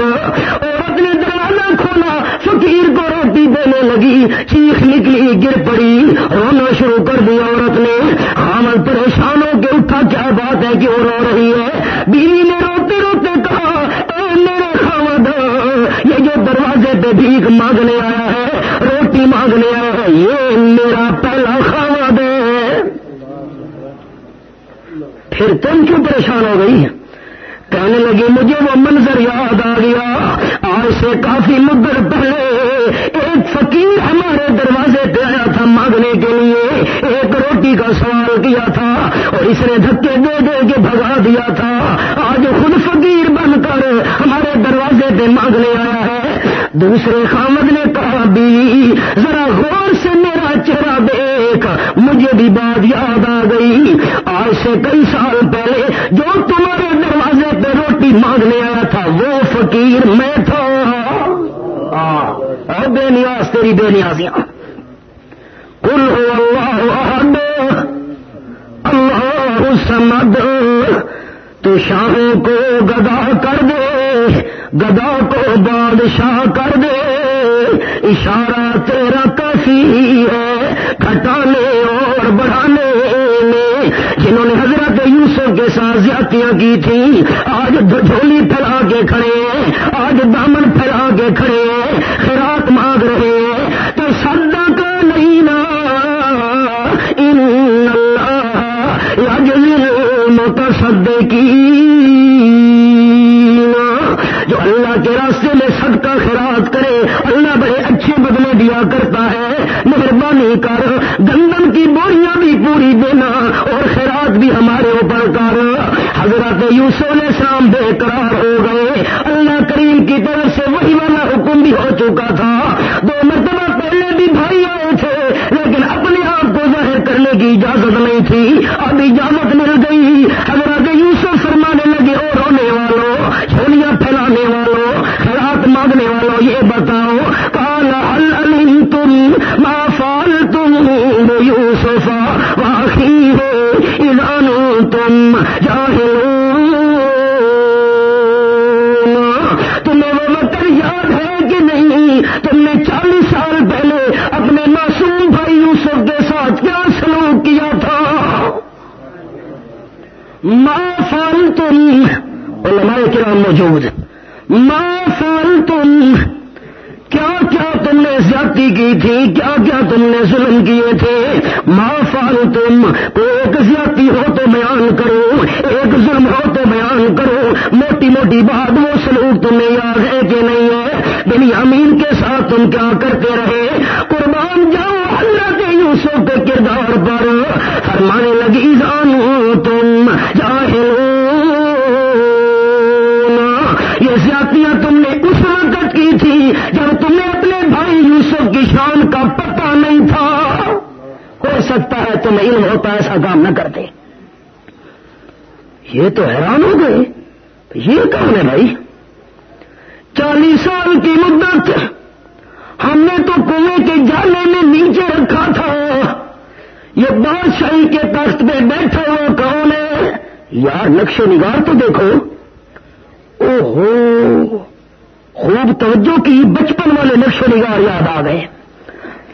حکم چکا تھا۔ موٹی موٹی بات وہ سلوک تمہیں یاد ہے کہ نہیں ہے؟ بنی امین کے ساتھ تم کیا کرتے رہے؟ قربان جاؤ اللہ کے یوسف کے کردار پر۔ فرمانے لگی جانو تم جاہل یہ زیادتیاں تم نے اس وقت کی تھی جب تمہیں اپنے بھائی یوسف کی شان کا پتہ نہیں تھا۔ ہو سکتا ہے تمہیں علم ہوتا ایسا کام نہ کرتے۔ یہ تو حیران ہو گئے۔ یہ کون ہے بھائی؟ چالیس سال کی مدت ہم نے تو کنویں کے جالے میں نیچے رکھا تھا۔ یہ بادشاہی کے تخت پہ بیٹھا ہوا کون ہے یار، نقش و نگار تو دیکھو۔ او ہو خوب توجہ کی بچپن والے نقش و نگار یاد آ گئے۔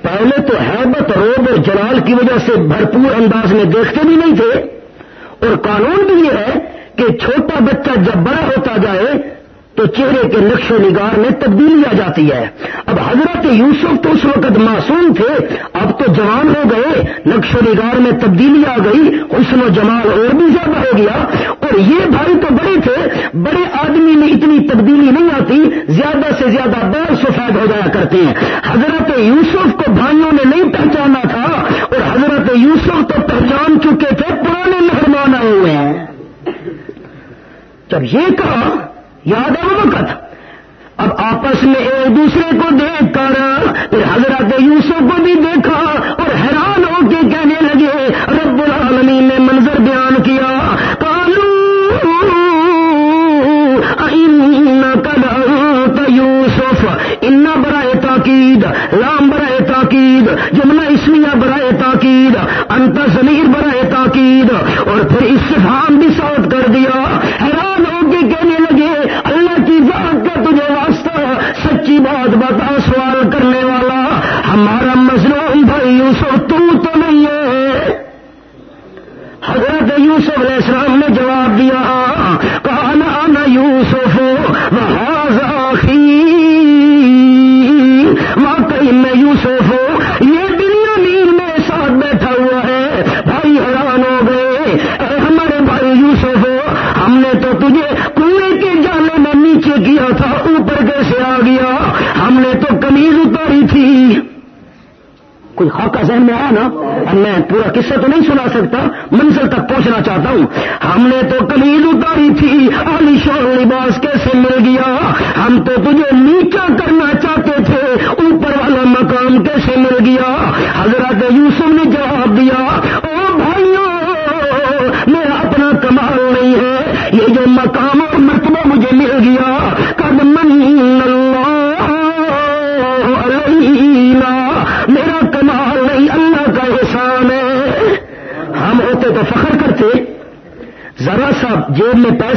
پہلے تو حیبت، روب اور جلال کی وجہ سے بھرپور انداز میں دیکھتے بھی نہیں تھے۔ اور قانون بھی یہ ہے بچہ جب بڑا ہوتا جائے تو چہرے کے نقش و نگار میں تبدیلی آ جاتی ہے۔ اب حضرت یوسف تو اس وقت معصوم تھے، اب تو جوان ہو گئے، نقش و نگار میں تبدیلی آ گئی، حسن و جمال اور بھی زیادہ ہو گیا۔ اور یہ بھائی تو بڑے تھے، بڑے آدمی میں اتنی تبدیلی نہیں آتی، زیادہ سے زیادہ بار سفید ہو جایا کرتے ہیں۔ حضرت یوسف کو بھائیوں نے نہیں پہچانا تھا، اور حضرت یوسف تو پہچان چکے تھے، پرانے مہربان آئے ہوئے ہیں۔ جب یہ کہا، یاد ہے وہ وقت؟ اب آپس میں ایک دوسرے کو دیکھ کر پھر حضرت یوسف کو قصہ تو نہیں سنا سکتا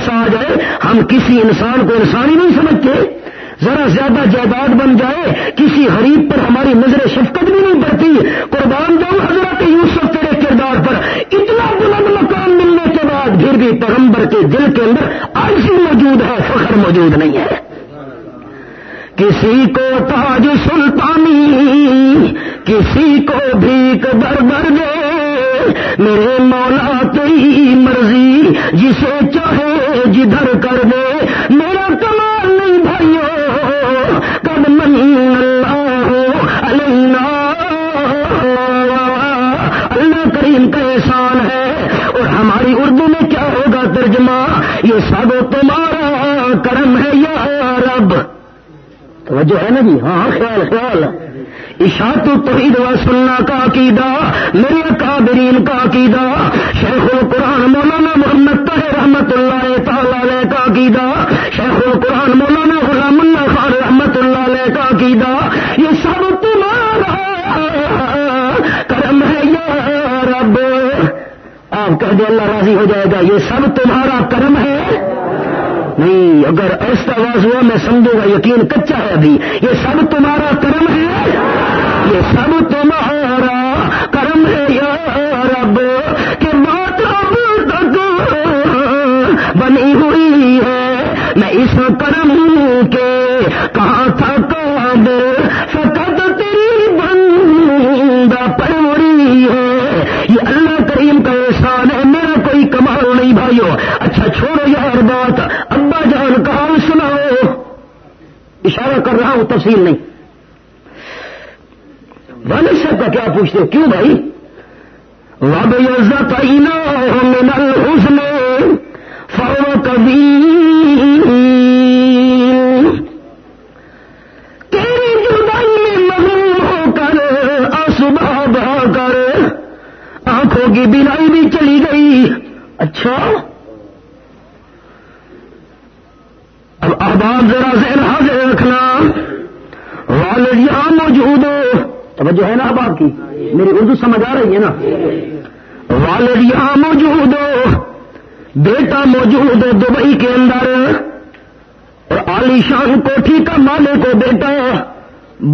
پیسہ آ جائے ہم کسی انسان کو انسان ہی نہیں سمجھتے۔ ذرا زیادہ جائیداد بن جائے، کسی غریب پر ہماری نظر شفقت بھی نہیں پڑتی قربان جاؤں حضرت یوسف تیرے کردار پر۔ اتنا بلند مقام ملنے کے بعد پھر بھی پیغمبر کے دل کے اندر آئسی موجود ہے، فخر موجود نہیں ہے۔ کسی کو جی ہاں خیال خیال اشاعت توحید و سننا کا عقیدہ، میرے قابرین کا عقیدہ، شیخ القرآن مولانا محمد طاہر رحمت اللہ تعالی علیہ کا عقیدہ، شیخ القرآن مولانا غلام اللہ خان رحمت اللہ علیہ کا عقیدہ۔ یہ سب تمہارا کرم ہے یا رب۔ آپ کہہ دے اللہ راضی ہو جائے گا، یہ سب تمہارا کرم ہے۔ نہیں، اگر ایسا آواز ہوا، میں سمجھوں گا، یقین کچا ہے ابھی۔ یہ سب تمہارا کرم ہے۔ یہ سب تمہارا کرم ہے یا رب، کہ بات اب تک بنی ہوئی ہے۔ میں اس کرم کے اشارہ کر رہا ہوں، تفصیل نہیں۔ والد صاحب کا کیا پوچھتے ہو؟ کیوں بھائی؟ وب توجہ ہے نا اب آپ کی؟ میری اردو سمجھ آ رہی ہے نا؟ والدیا موجود بیٹا موجود دبئی کے اندر، اور علی شان کوٹھی کا مالک کو بیٹا،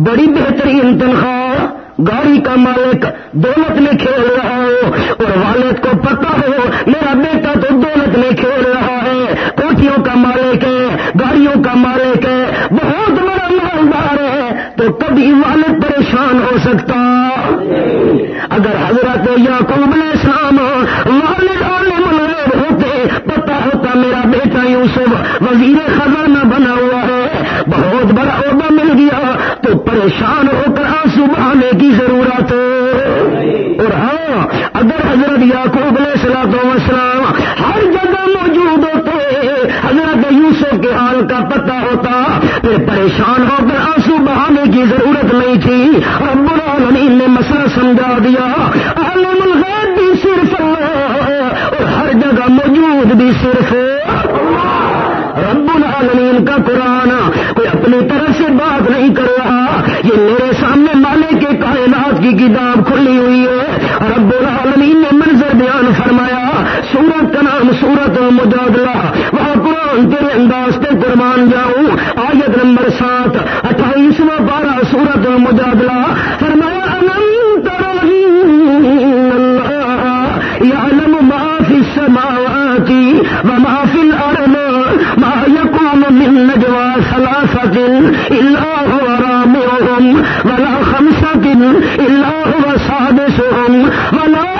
بڑی بہترین تنخواہ، گاڑی کا مالک، دولت میں کھیل رہا ہو، اور والد کو پتا ہو، میرا بیٹا تو دولت میں کھیل رہا ہے، کوٹھیوں کا مالک ہے، گاڑیوں کا مالک ہے، بہت بڑا مالدار ہے، تو کبھی والد پریشان ہو سکتا۔ اگر حضرت یعقوب علیہ السلام والد عالم الغیب ہوتے پتا ہوتا میرا بیٹا یوسف وزیر خزانہ بنا ہوا ہے، بہت بڑا عہدہ مل گیا، تو پریشان ہو کر آنسو بہانے کی ضرورت۔ اور ہاں اگر حضرت یعقوب علیہ السلام ہر جگہ موجود ہوتے حضرت یوسف کے حال کا پتہ ہوتا، پھر پریشان ہو کر آنسو بہانے کی ضرورت نہیں تھی۔ رب العالمین نے مسئلہ سمجھا دیا۔ عالم الغیب بھی صرف اور ہر جگہ موجود بھی صرف رب العالمین کا قرآن کوئی اپنی طرف سے بات نہیں کر رہا۔ یہ میرے سامنے مالے کے کائنات کی کتاب کھلی ہوئی ہے۔ رب العالمین نے منظر بیان فرمایا، سورت کا نام سورت مجادلہ وہاں قرآن تیرے انداز پہ قربان جاؤں، آیت نمبر سات، اٹھائیسواں بارہ سورت مجادلہ فرمایا السماوات وما في الأرض ما يكون من نجوى ثلاثة إلا هو رامرهم ولا خمسة اللہ وساد سادسهم ولا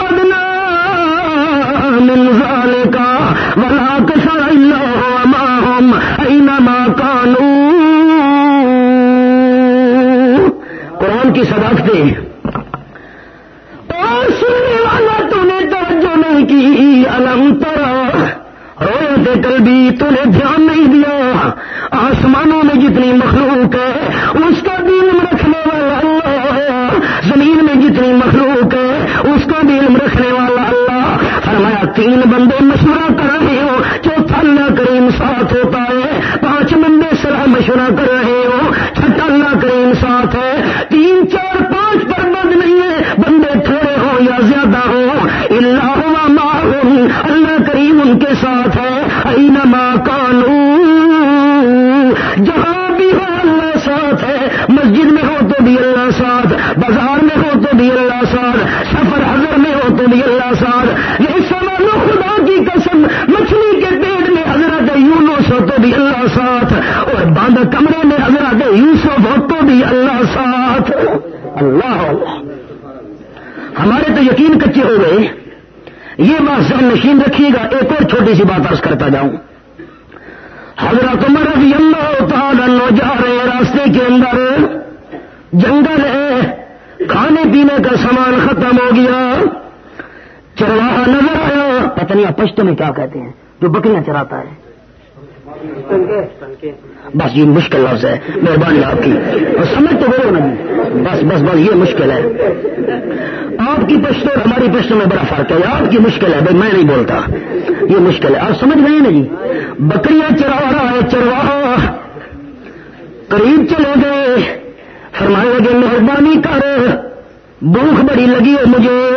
من ذلك ولا كسر إلا معهم كانوا قرآن کی صداقتیں سلاح کر رہے ہو چھٹا اللہ کریم ساتھ ہے تین چار پانچ پر بند نہیں ہے بندے تھوڑے ہوں یا زیادہ ہوں اللہ اللہ کریم ان کے ساتھ ہے اینما کانو جہاں بھی ہو اللہ ساتھ ہے مسجد میں ہو تو بھی اللہ ساتھ بازار میں ہو تو بھی اللہ ساتھ سفر حضر میں ہو تو بھی اللہ ساتھ یہ سوال خدا کی قسم مچھلی کے پیٹ میں حضرت یونس ہو تو بھی اللہ ساتھ اور باندھ کمرے میں حضرت یوسف ہو تو بھی اللہ ساتھ اللہ ہمارے تو یقین کچے ہو گئے یہ بات ذہن نشین رکھیے گا ایک اور چھوٹی سی بات جاؤں۔ حضرت عمر رضی اللہ تعالی جا رہے راستے کے اندر۔ جنگل ہے۔ کھانے پینے کا سامان ختم ہو گیا۔ چرواہا نظر آیا۔ پتہ نہیں پشتوں میں کیا کہتے ہیں۔ جو بکریاں چراتا ہے۔ بس یہ مشکل لفظ ہے۔ مہربانی آپ کی۔ اور سمجھ تو بولو نا جی۔ بس بس بس، یہ مشکل ہے۔ آپ کی پشتوں اور ہماری پشتوں میں بڑا فرق ہے۔ آپ کی مشکل ہے، بھائی میں نہیں بولتا۔ یہ مشکل ہے۔ آپ سمجھ گئے نا جی بکریاں چرا رہا ہے، چروا۔ قریب چلے گئے۔ فرمائے لگے، مہربانی کر۔ بھوک بڑی لگی ہے مجھے۔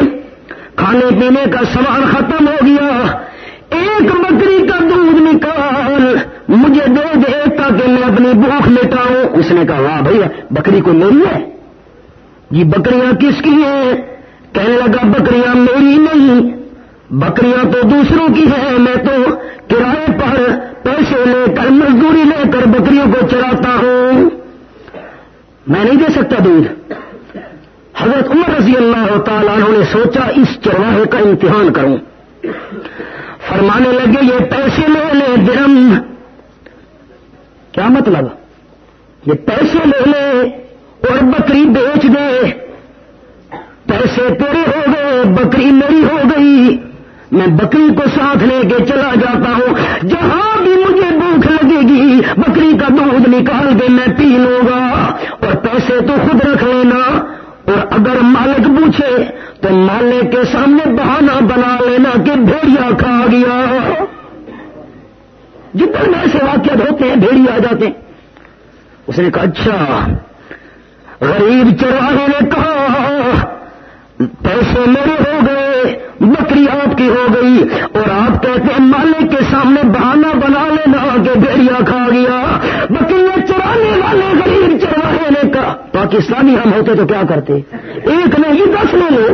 کھانے پینے کا سامان ختم ہو گیا۔ ایک بکری کا دودھ نکال۔ مجھے دے دے تاکہ میں اپنی بھوک مٹاؤں۔ اس نے کہا، واہ بھائی، بکری کو میری ہے جی بکریاں کس کی ہیں؟ کہنے لگا، بکریاں میری نہیں، بکریاں تو دوسروں کی ہیں، میں تو کرائے پر پیسے لے کر، مزدوری لے کر بکریوں کو چراتا ہوں. میں نہیں دے سکتا دودھ۔ حضرت عمر رضی اللہ تعالیٰ نے سوچا، اس چرواہے کا امتحان کروں. فرمانے لگے، یہ پیسے لے لے درم کیا مطلب؟ یہ پیسے لے لے اور بکری بیچ دے۔ پیسے تیرے ہو گئے بکری میری ہو گئی۔ میں بکری کو ساتھ لے کے چلا جاتا ہوں۔ جہاں بھی مجھے بھوک لگے گی، بکری کا دودھ نکال کے میں پی لوں گا۔ اور پیسے تو خود رکھ لینا۔ اور اگر مالک پوچھے، تو مالک کے سامنے بہانہ بنا لینا کہ بھیڑیا کھا گیا۔ جتنے میں ایسے واقعات ہوتے ہیں بھیڑی آ جاتے ہیں۔ اس نے کہا اچھا غریب چرواہے نے کہا پیسے میرے ہو گئے بکری آپ کی ہو گئی، اور آپ کہتے ہیں، مالک کے سامنے بہانہ بنا لینا کہ بھیڑیا کھا گیا۔ بکریاں چرانے والے، غریب چرواہے نے کہا پاکستانی ہم ہوتے تو کیا کرتے؟ ایک نہیں دس لے لو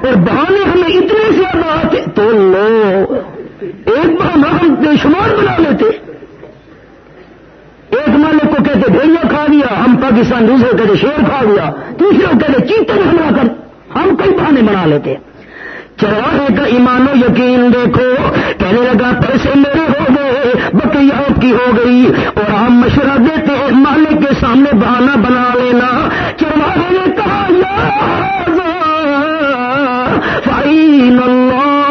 اور بہانے ہمیں اتنے زیادہ آتے تو لو، ایک بار ہم بے شمار بنا لیتے۔ ایک مالک کو کہتے بھیڑیا انسان دوسرے کہتے شیر کھا گیا۔ تیسرے کہتے چیتے میں حملہ کر۔ ہم کئی بہانے بنا لیتے چراہے کا ایمان و یقین دیکھو، کہنے لگا، پیسے میرے ہو گئے، بکری آپ کی ہو گئی۔ اور ہم مشورہ دیتے ہیں، مالک کے سامنے بہانا بنا لینا۔ چراہے نے کہا فائن اللہ۔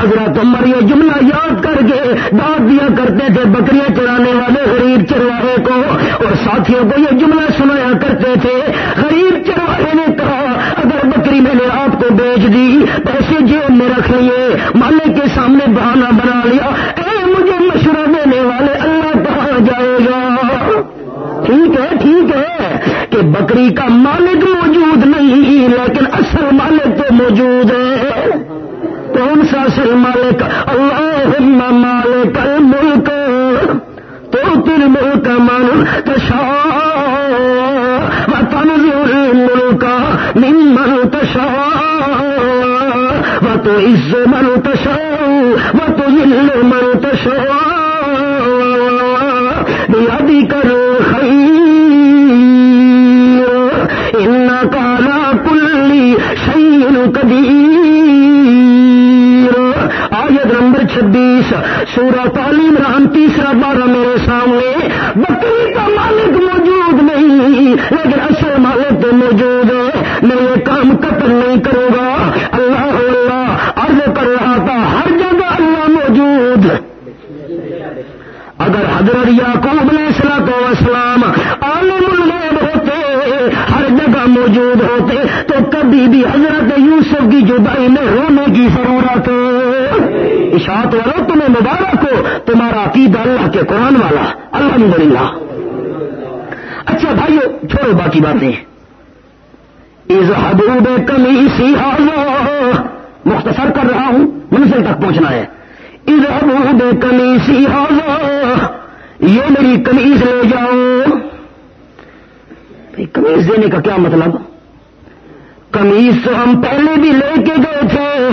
حضرت عمر یہ جملہ یاد کر کے داد دیا کرتے تھے بکریاں چرانے والے غریب چرواہے کو، اور ساتھیوں کو یہ جملہ سنایا کرتے تھے، غریب چرواہے نے کہا، اگر بکری میں نے آپ کو بیچ دی، پیسے جیب میں رکھ لیے مالک کے سامنے بہانا بنا لیا، اے مجھے مشورہ دینے والے، اللہ کہاں جائے گا؟ ٹھیک ہے ٹھیک ہے کہ بکری کا مالک موجود نہیں، لیکن اصل مالک تو موجود ہے کون مالک اللہ مالک الملک تو تر ملک من تشا تنظر ملک من تشا و تو من تشا و تو ذل من تشا یادی کرو کالا کلی شعین کبھی آیت چھبیس، سورہ تعلیم رام تیسرا بارہ میرے سامنے، بکری کا مالک موجود نہیں، لیکن اصل مالک تو موجود ہے۔ والا الحمد للہ اچھا بھائیو، چھوڑو باقی باتیں۔ از حدود کمی سی مختصر کر رہا ہوں، منزل تک پہنچنا ہے۔ از کمی سی یہ میری کمیز لے جاؤ۔ کمیز دینے کا کیا مطلب؟ کمیز تو ہم پہلے بھی لے کے گئے تھے۔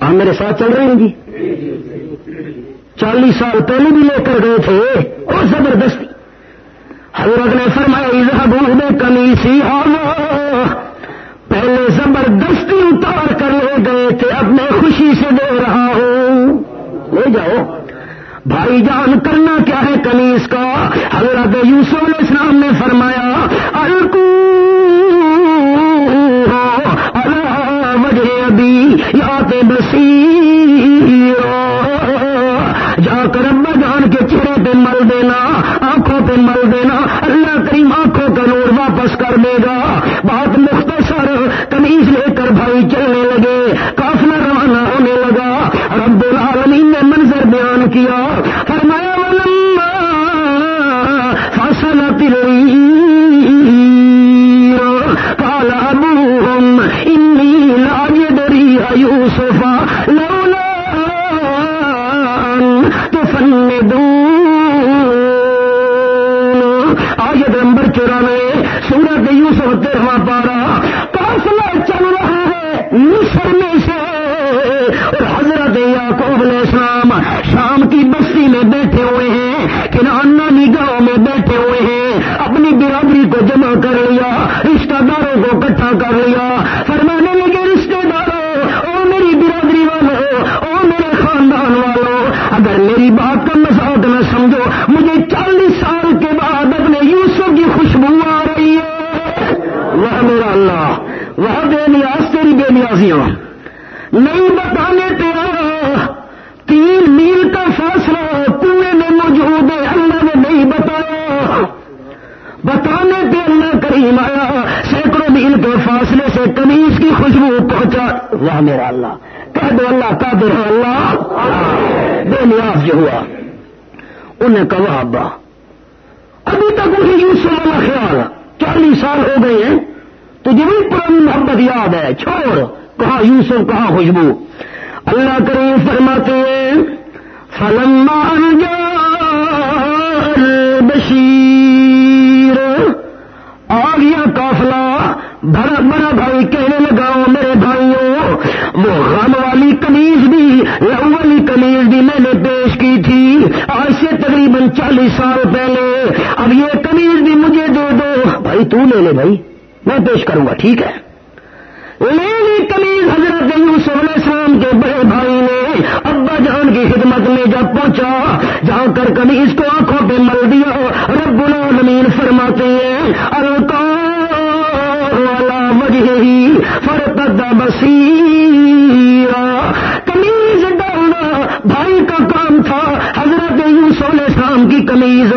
آپ میرے ساتھ چل رہے ہیں جی؟ چالیس سال پہلے بھی لے کر گئے تھے، اور زبردستی۔ حضرت نے فرمایا اظہبو میں کمی سی پہلے زبردستی اتار کر لے گئے تھے، اب میں خوشی سے دے رہا ہوں۔ لے جاؤ۔ بھائی جان، کرنا کیا ہے کنیز کا؟ حضرت یوسف علیہ السلام نے فرمایا الکو وجہ ابھی یا بسی دن مل دینا، اللہ کریم آنکھوں کا نور واپس کر دے گا۔ بہت مختصر کمیز لے ہیں کنانی گاؤں میں بیٹھے ہوئے ہیں۔ اپنی برادری کو جمع کر لیا، رشتہ داروں کو اکٹھا کر لیا۔ فرمانے لگے، رشتہ داروں او میری برادری والوں او میرے خاندان والوں اگر میری بات کا مذاق نہ سمجھو، مجھے چالیس سال کے بعد اپنے یوسف کی خوشبو آ رہی ہے۔ وہ میرا اللہ وہ بے نیاز، تیری بے نیازیاں۔ نہیں بتانے تیرا، تین میل کا فاصلہ بتانے پہ اللہ کریم آیا، سینکڑوں میل کے فاصلے سے کمیز کی خوشبو پہنچا۔ واہ میرا اللہ، کہہ دو اللہ کا دے اللہ۔ بے نیاز جو ہوا، انہیں کہا ابا، ابھی تک مجھے یوسف والا خیال چالیس سال ہو گئے ہیں، تجھے بھی پرانی محبت یاد ہے۔ چھوڑ کہاں یوسف کہاں خوشبو۔ اللہ کریم فرماتے ہیں، فلما بشیر۔ آ گیا کافلا بڑا بڑا بھائی کہنے لگا میرے بھائیوں وہ غم والی کمیز بھی لو والی کمیز بھی میں نے پیش کی تھی۔ آج سے تقریباً چالیس سال پہلے نہیں تو لے لے بھائی، میں پیش کروں گا، ٹھیک ہے؟ لے لی کمیز حضرت یوسف علیہ السلام کے بڑے بھائی نے۔ ابا جان کی خدمت میں جب پہنچا، جا کر کمیز کو آنکھوں پہ مل دیا۔ فرماتے والا وجہ بصیرا کمیز ڈالنا بھائی کا کام تھا، حضرت یوسف علیہ السلام کی کمیز۔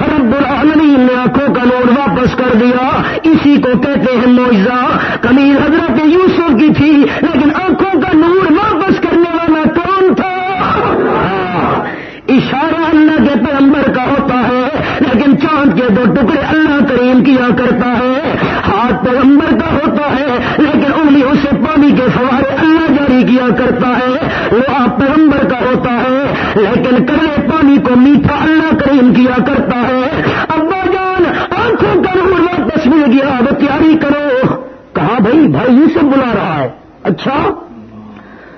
رب العالمین نے آنکھوں کا نوٹ واپس کر دیا۔ اسی کو کہتے ہیں موزہ کمیز حضرت یوسف کی تھی، لیکن آنکھوں کا نور واپس کرنے والا کون تھا۔ ہاں، اشارہ اللہ کے پیغمبر کا ہوتا ہے لیکن چاند کے دو ٹکڑے اللہ کریم کیا کرتا ہے۔ ہاتھ پیغمبر کا ہوتا ہے، لیکن انگلیوں سے پانی کے فوارے اللہ جاری کیا کرتا ہے۔ وہ آپ پیغمبر کا ہوتا ہے، لیکن کرے پانی کو میٹھا اللہ کریم کیا کرتا ہے۔ ابا جان، آنکھوں کا نور واپس مل گیا وہ تیاری کرو۔ کہا، بھائی بھائی یہ سب بلا رہا ہے۔ اچھا۔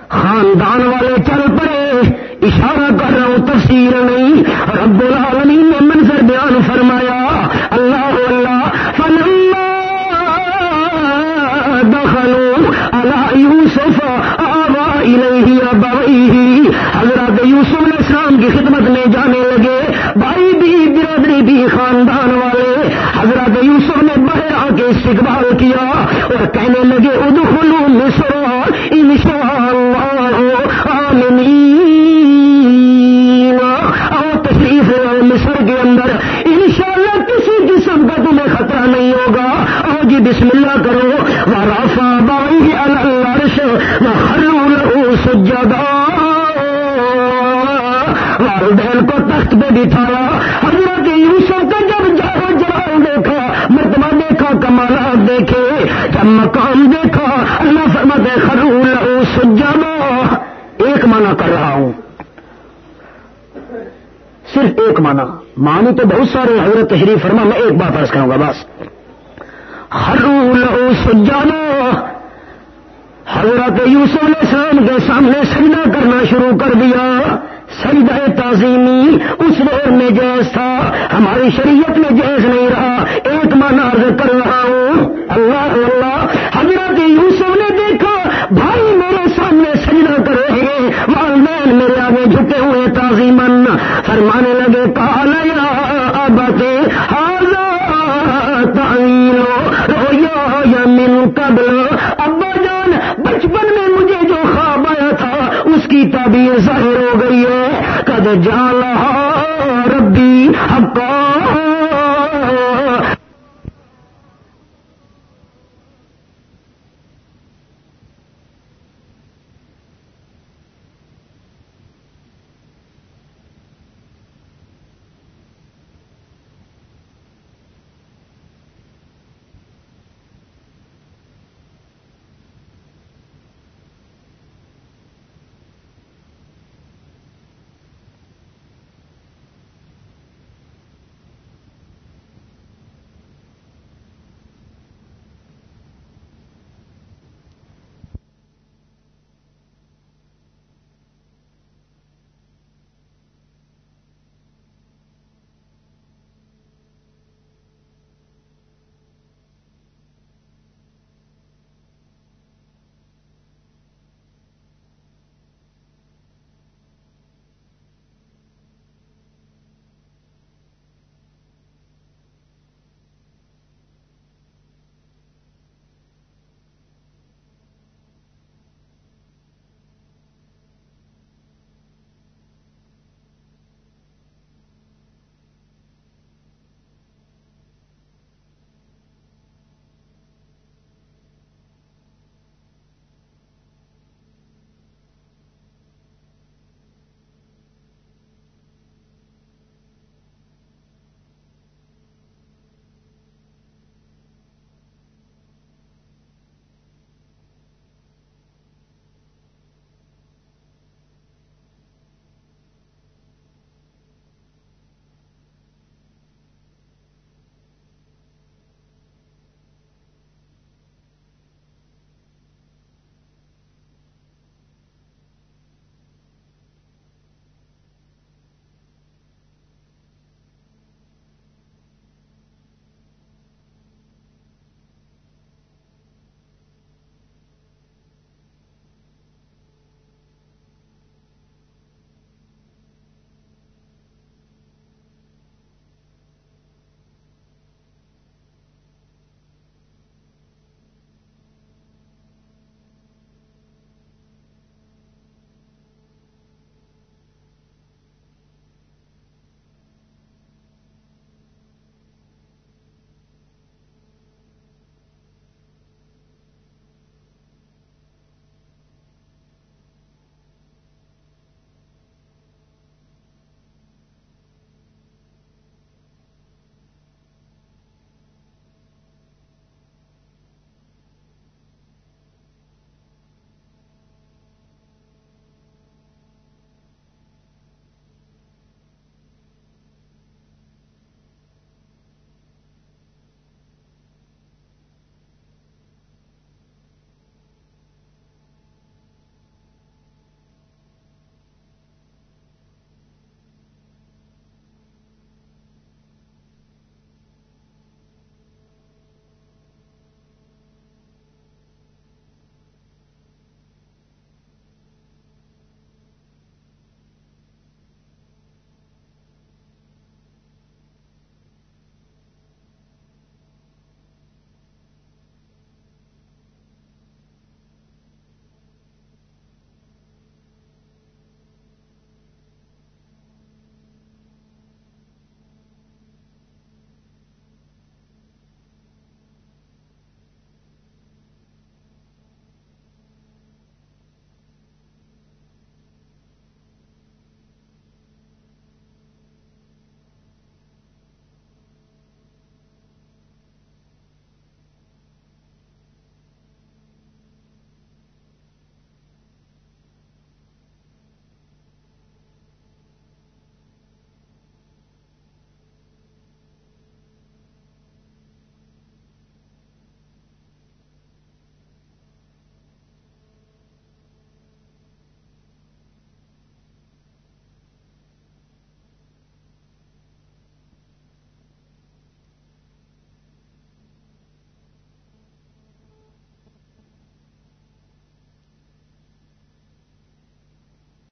خاندان والے چل پڑے۔ اشارہ کر رہا ہوں تفصیل نہیں۔ رب العالمین نے منظر بیان فرمایا۔ على يوسف آبا الیہ ابویہ حضرت یوسف علیہ السلام کی خدمت میں جانے لگے۔ بھائی بھی، برادری بھی، خاندان والے۔ حضرت یوسف نے باہر آ کے استقبال کیا اور کہنے لگے، ادخلوا مصر ان شاء اللہ عالمین اور تشریف ہے مصر کے اندر۔ انشاءاللہ کسی قسم کا تمہیں خطرہ نہیں ہوگا۔ اور جی بسم اللہ کرو۔ وخروا له سجدا والدین کو تخت پہ بٹھایا۔ حضرت یوسف کا جب جاؤ جلال دیکھا، مرتبہ دیکھا، کمالات دیکھے۔ جب مقام دیکھا، اللہ فرمت خرو لہو سجدا ایک مانا کر رہا ہوں۔ صرف ایک مانا مانی تو بہت سارے حضرت تشریف فرما، میں ایک بات عرض کروں گا، بس۔ خرو لہو سجانا حضرت یوسف علیہ السلام کے سامنے سجدہ کرنا شروع کر دیا۔ سجدہ تعظیمی اس دور میں جائز تھا۔ ہماری شریعت میں جائز نہیں رہا۔ ایک مانا عرض کر رہا ہوں۔ اللہ اللہ، حضرت یوسف نے دیکھا، بھائی میرے سامنے سجدہ کر رہے ہیں۔ والدین میرے آگے جھکے ہوئے تعظیمن فرمانے لگے کالیا ابتے تعویل یا من قبل کی ظاہر ہو گئی ہے۔ کد جا ربی حقا۔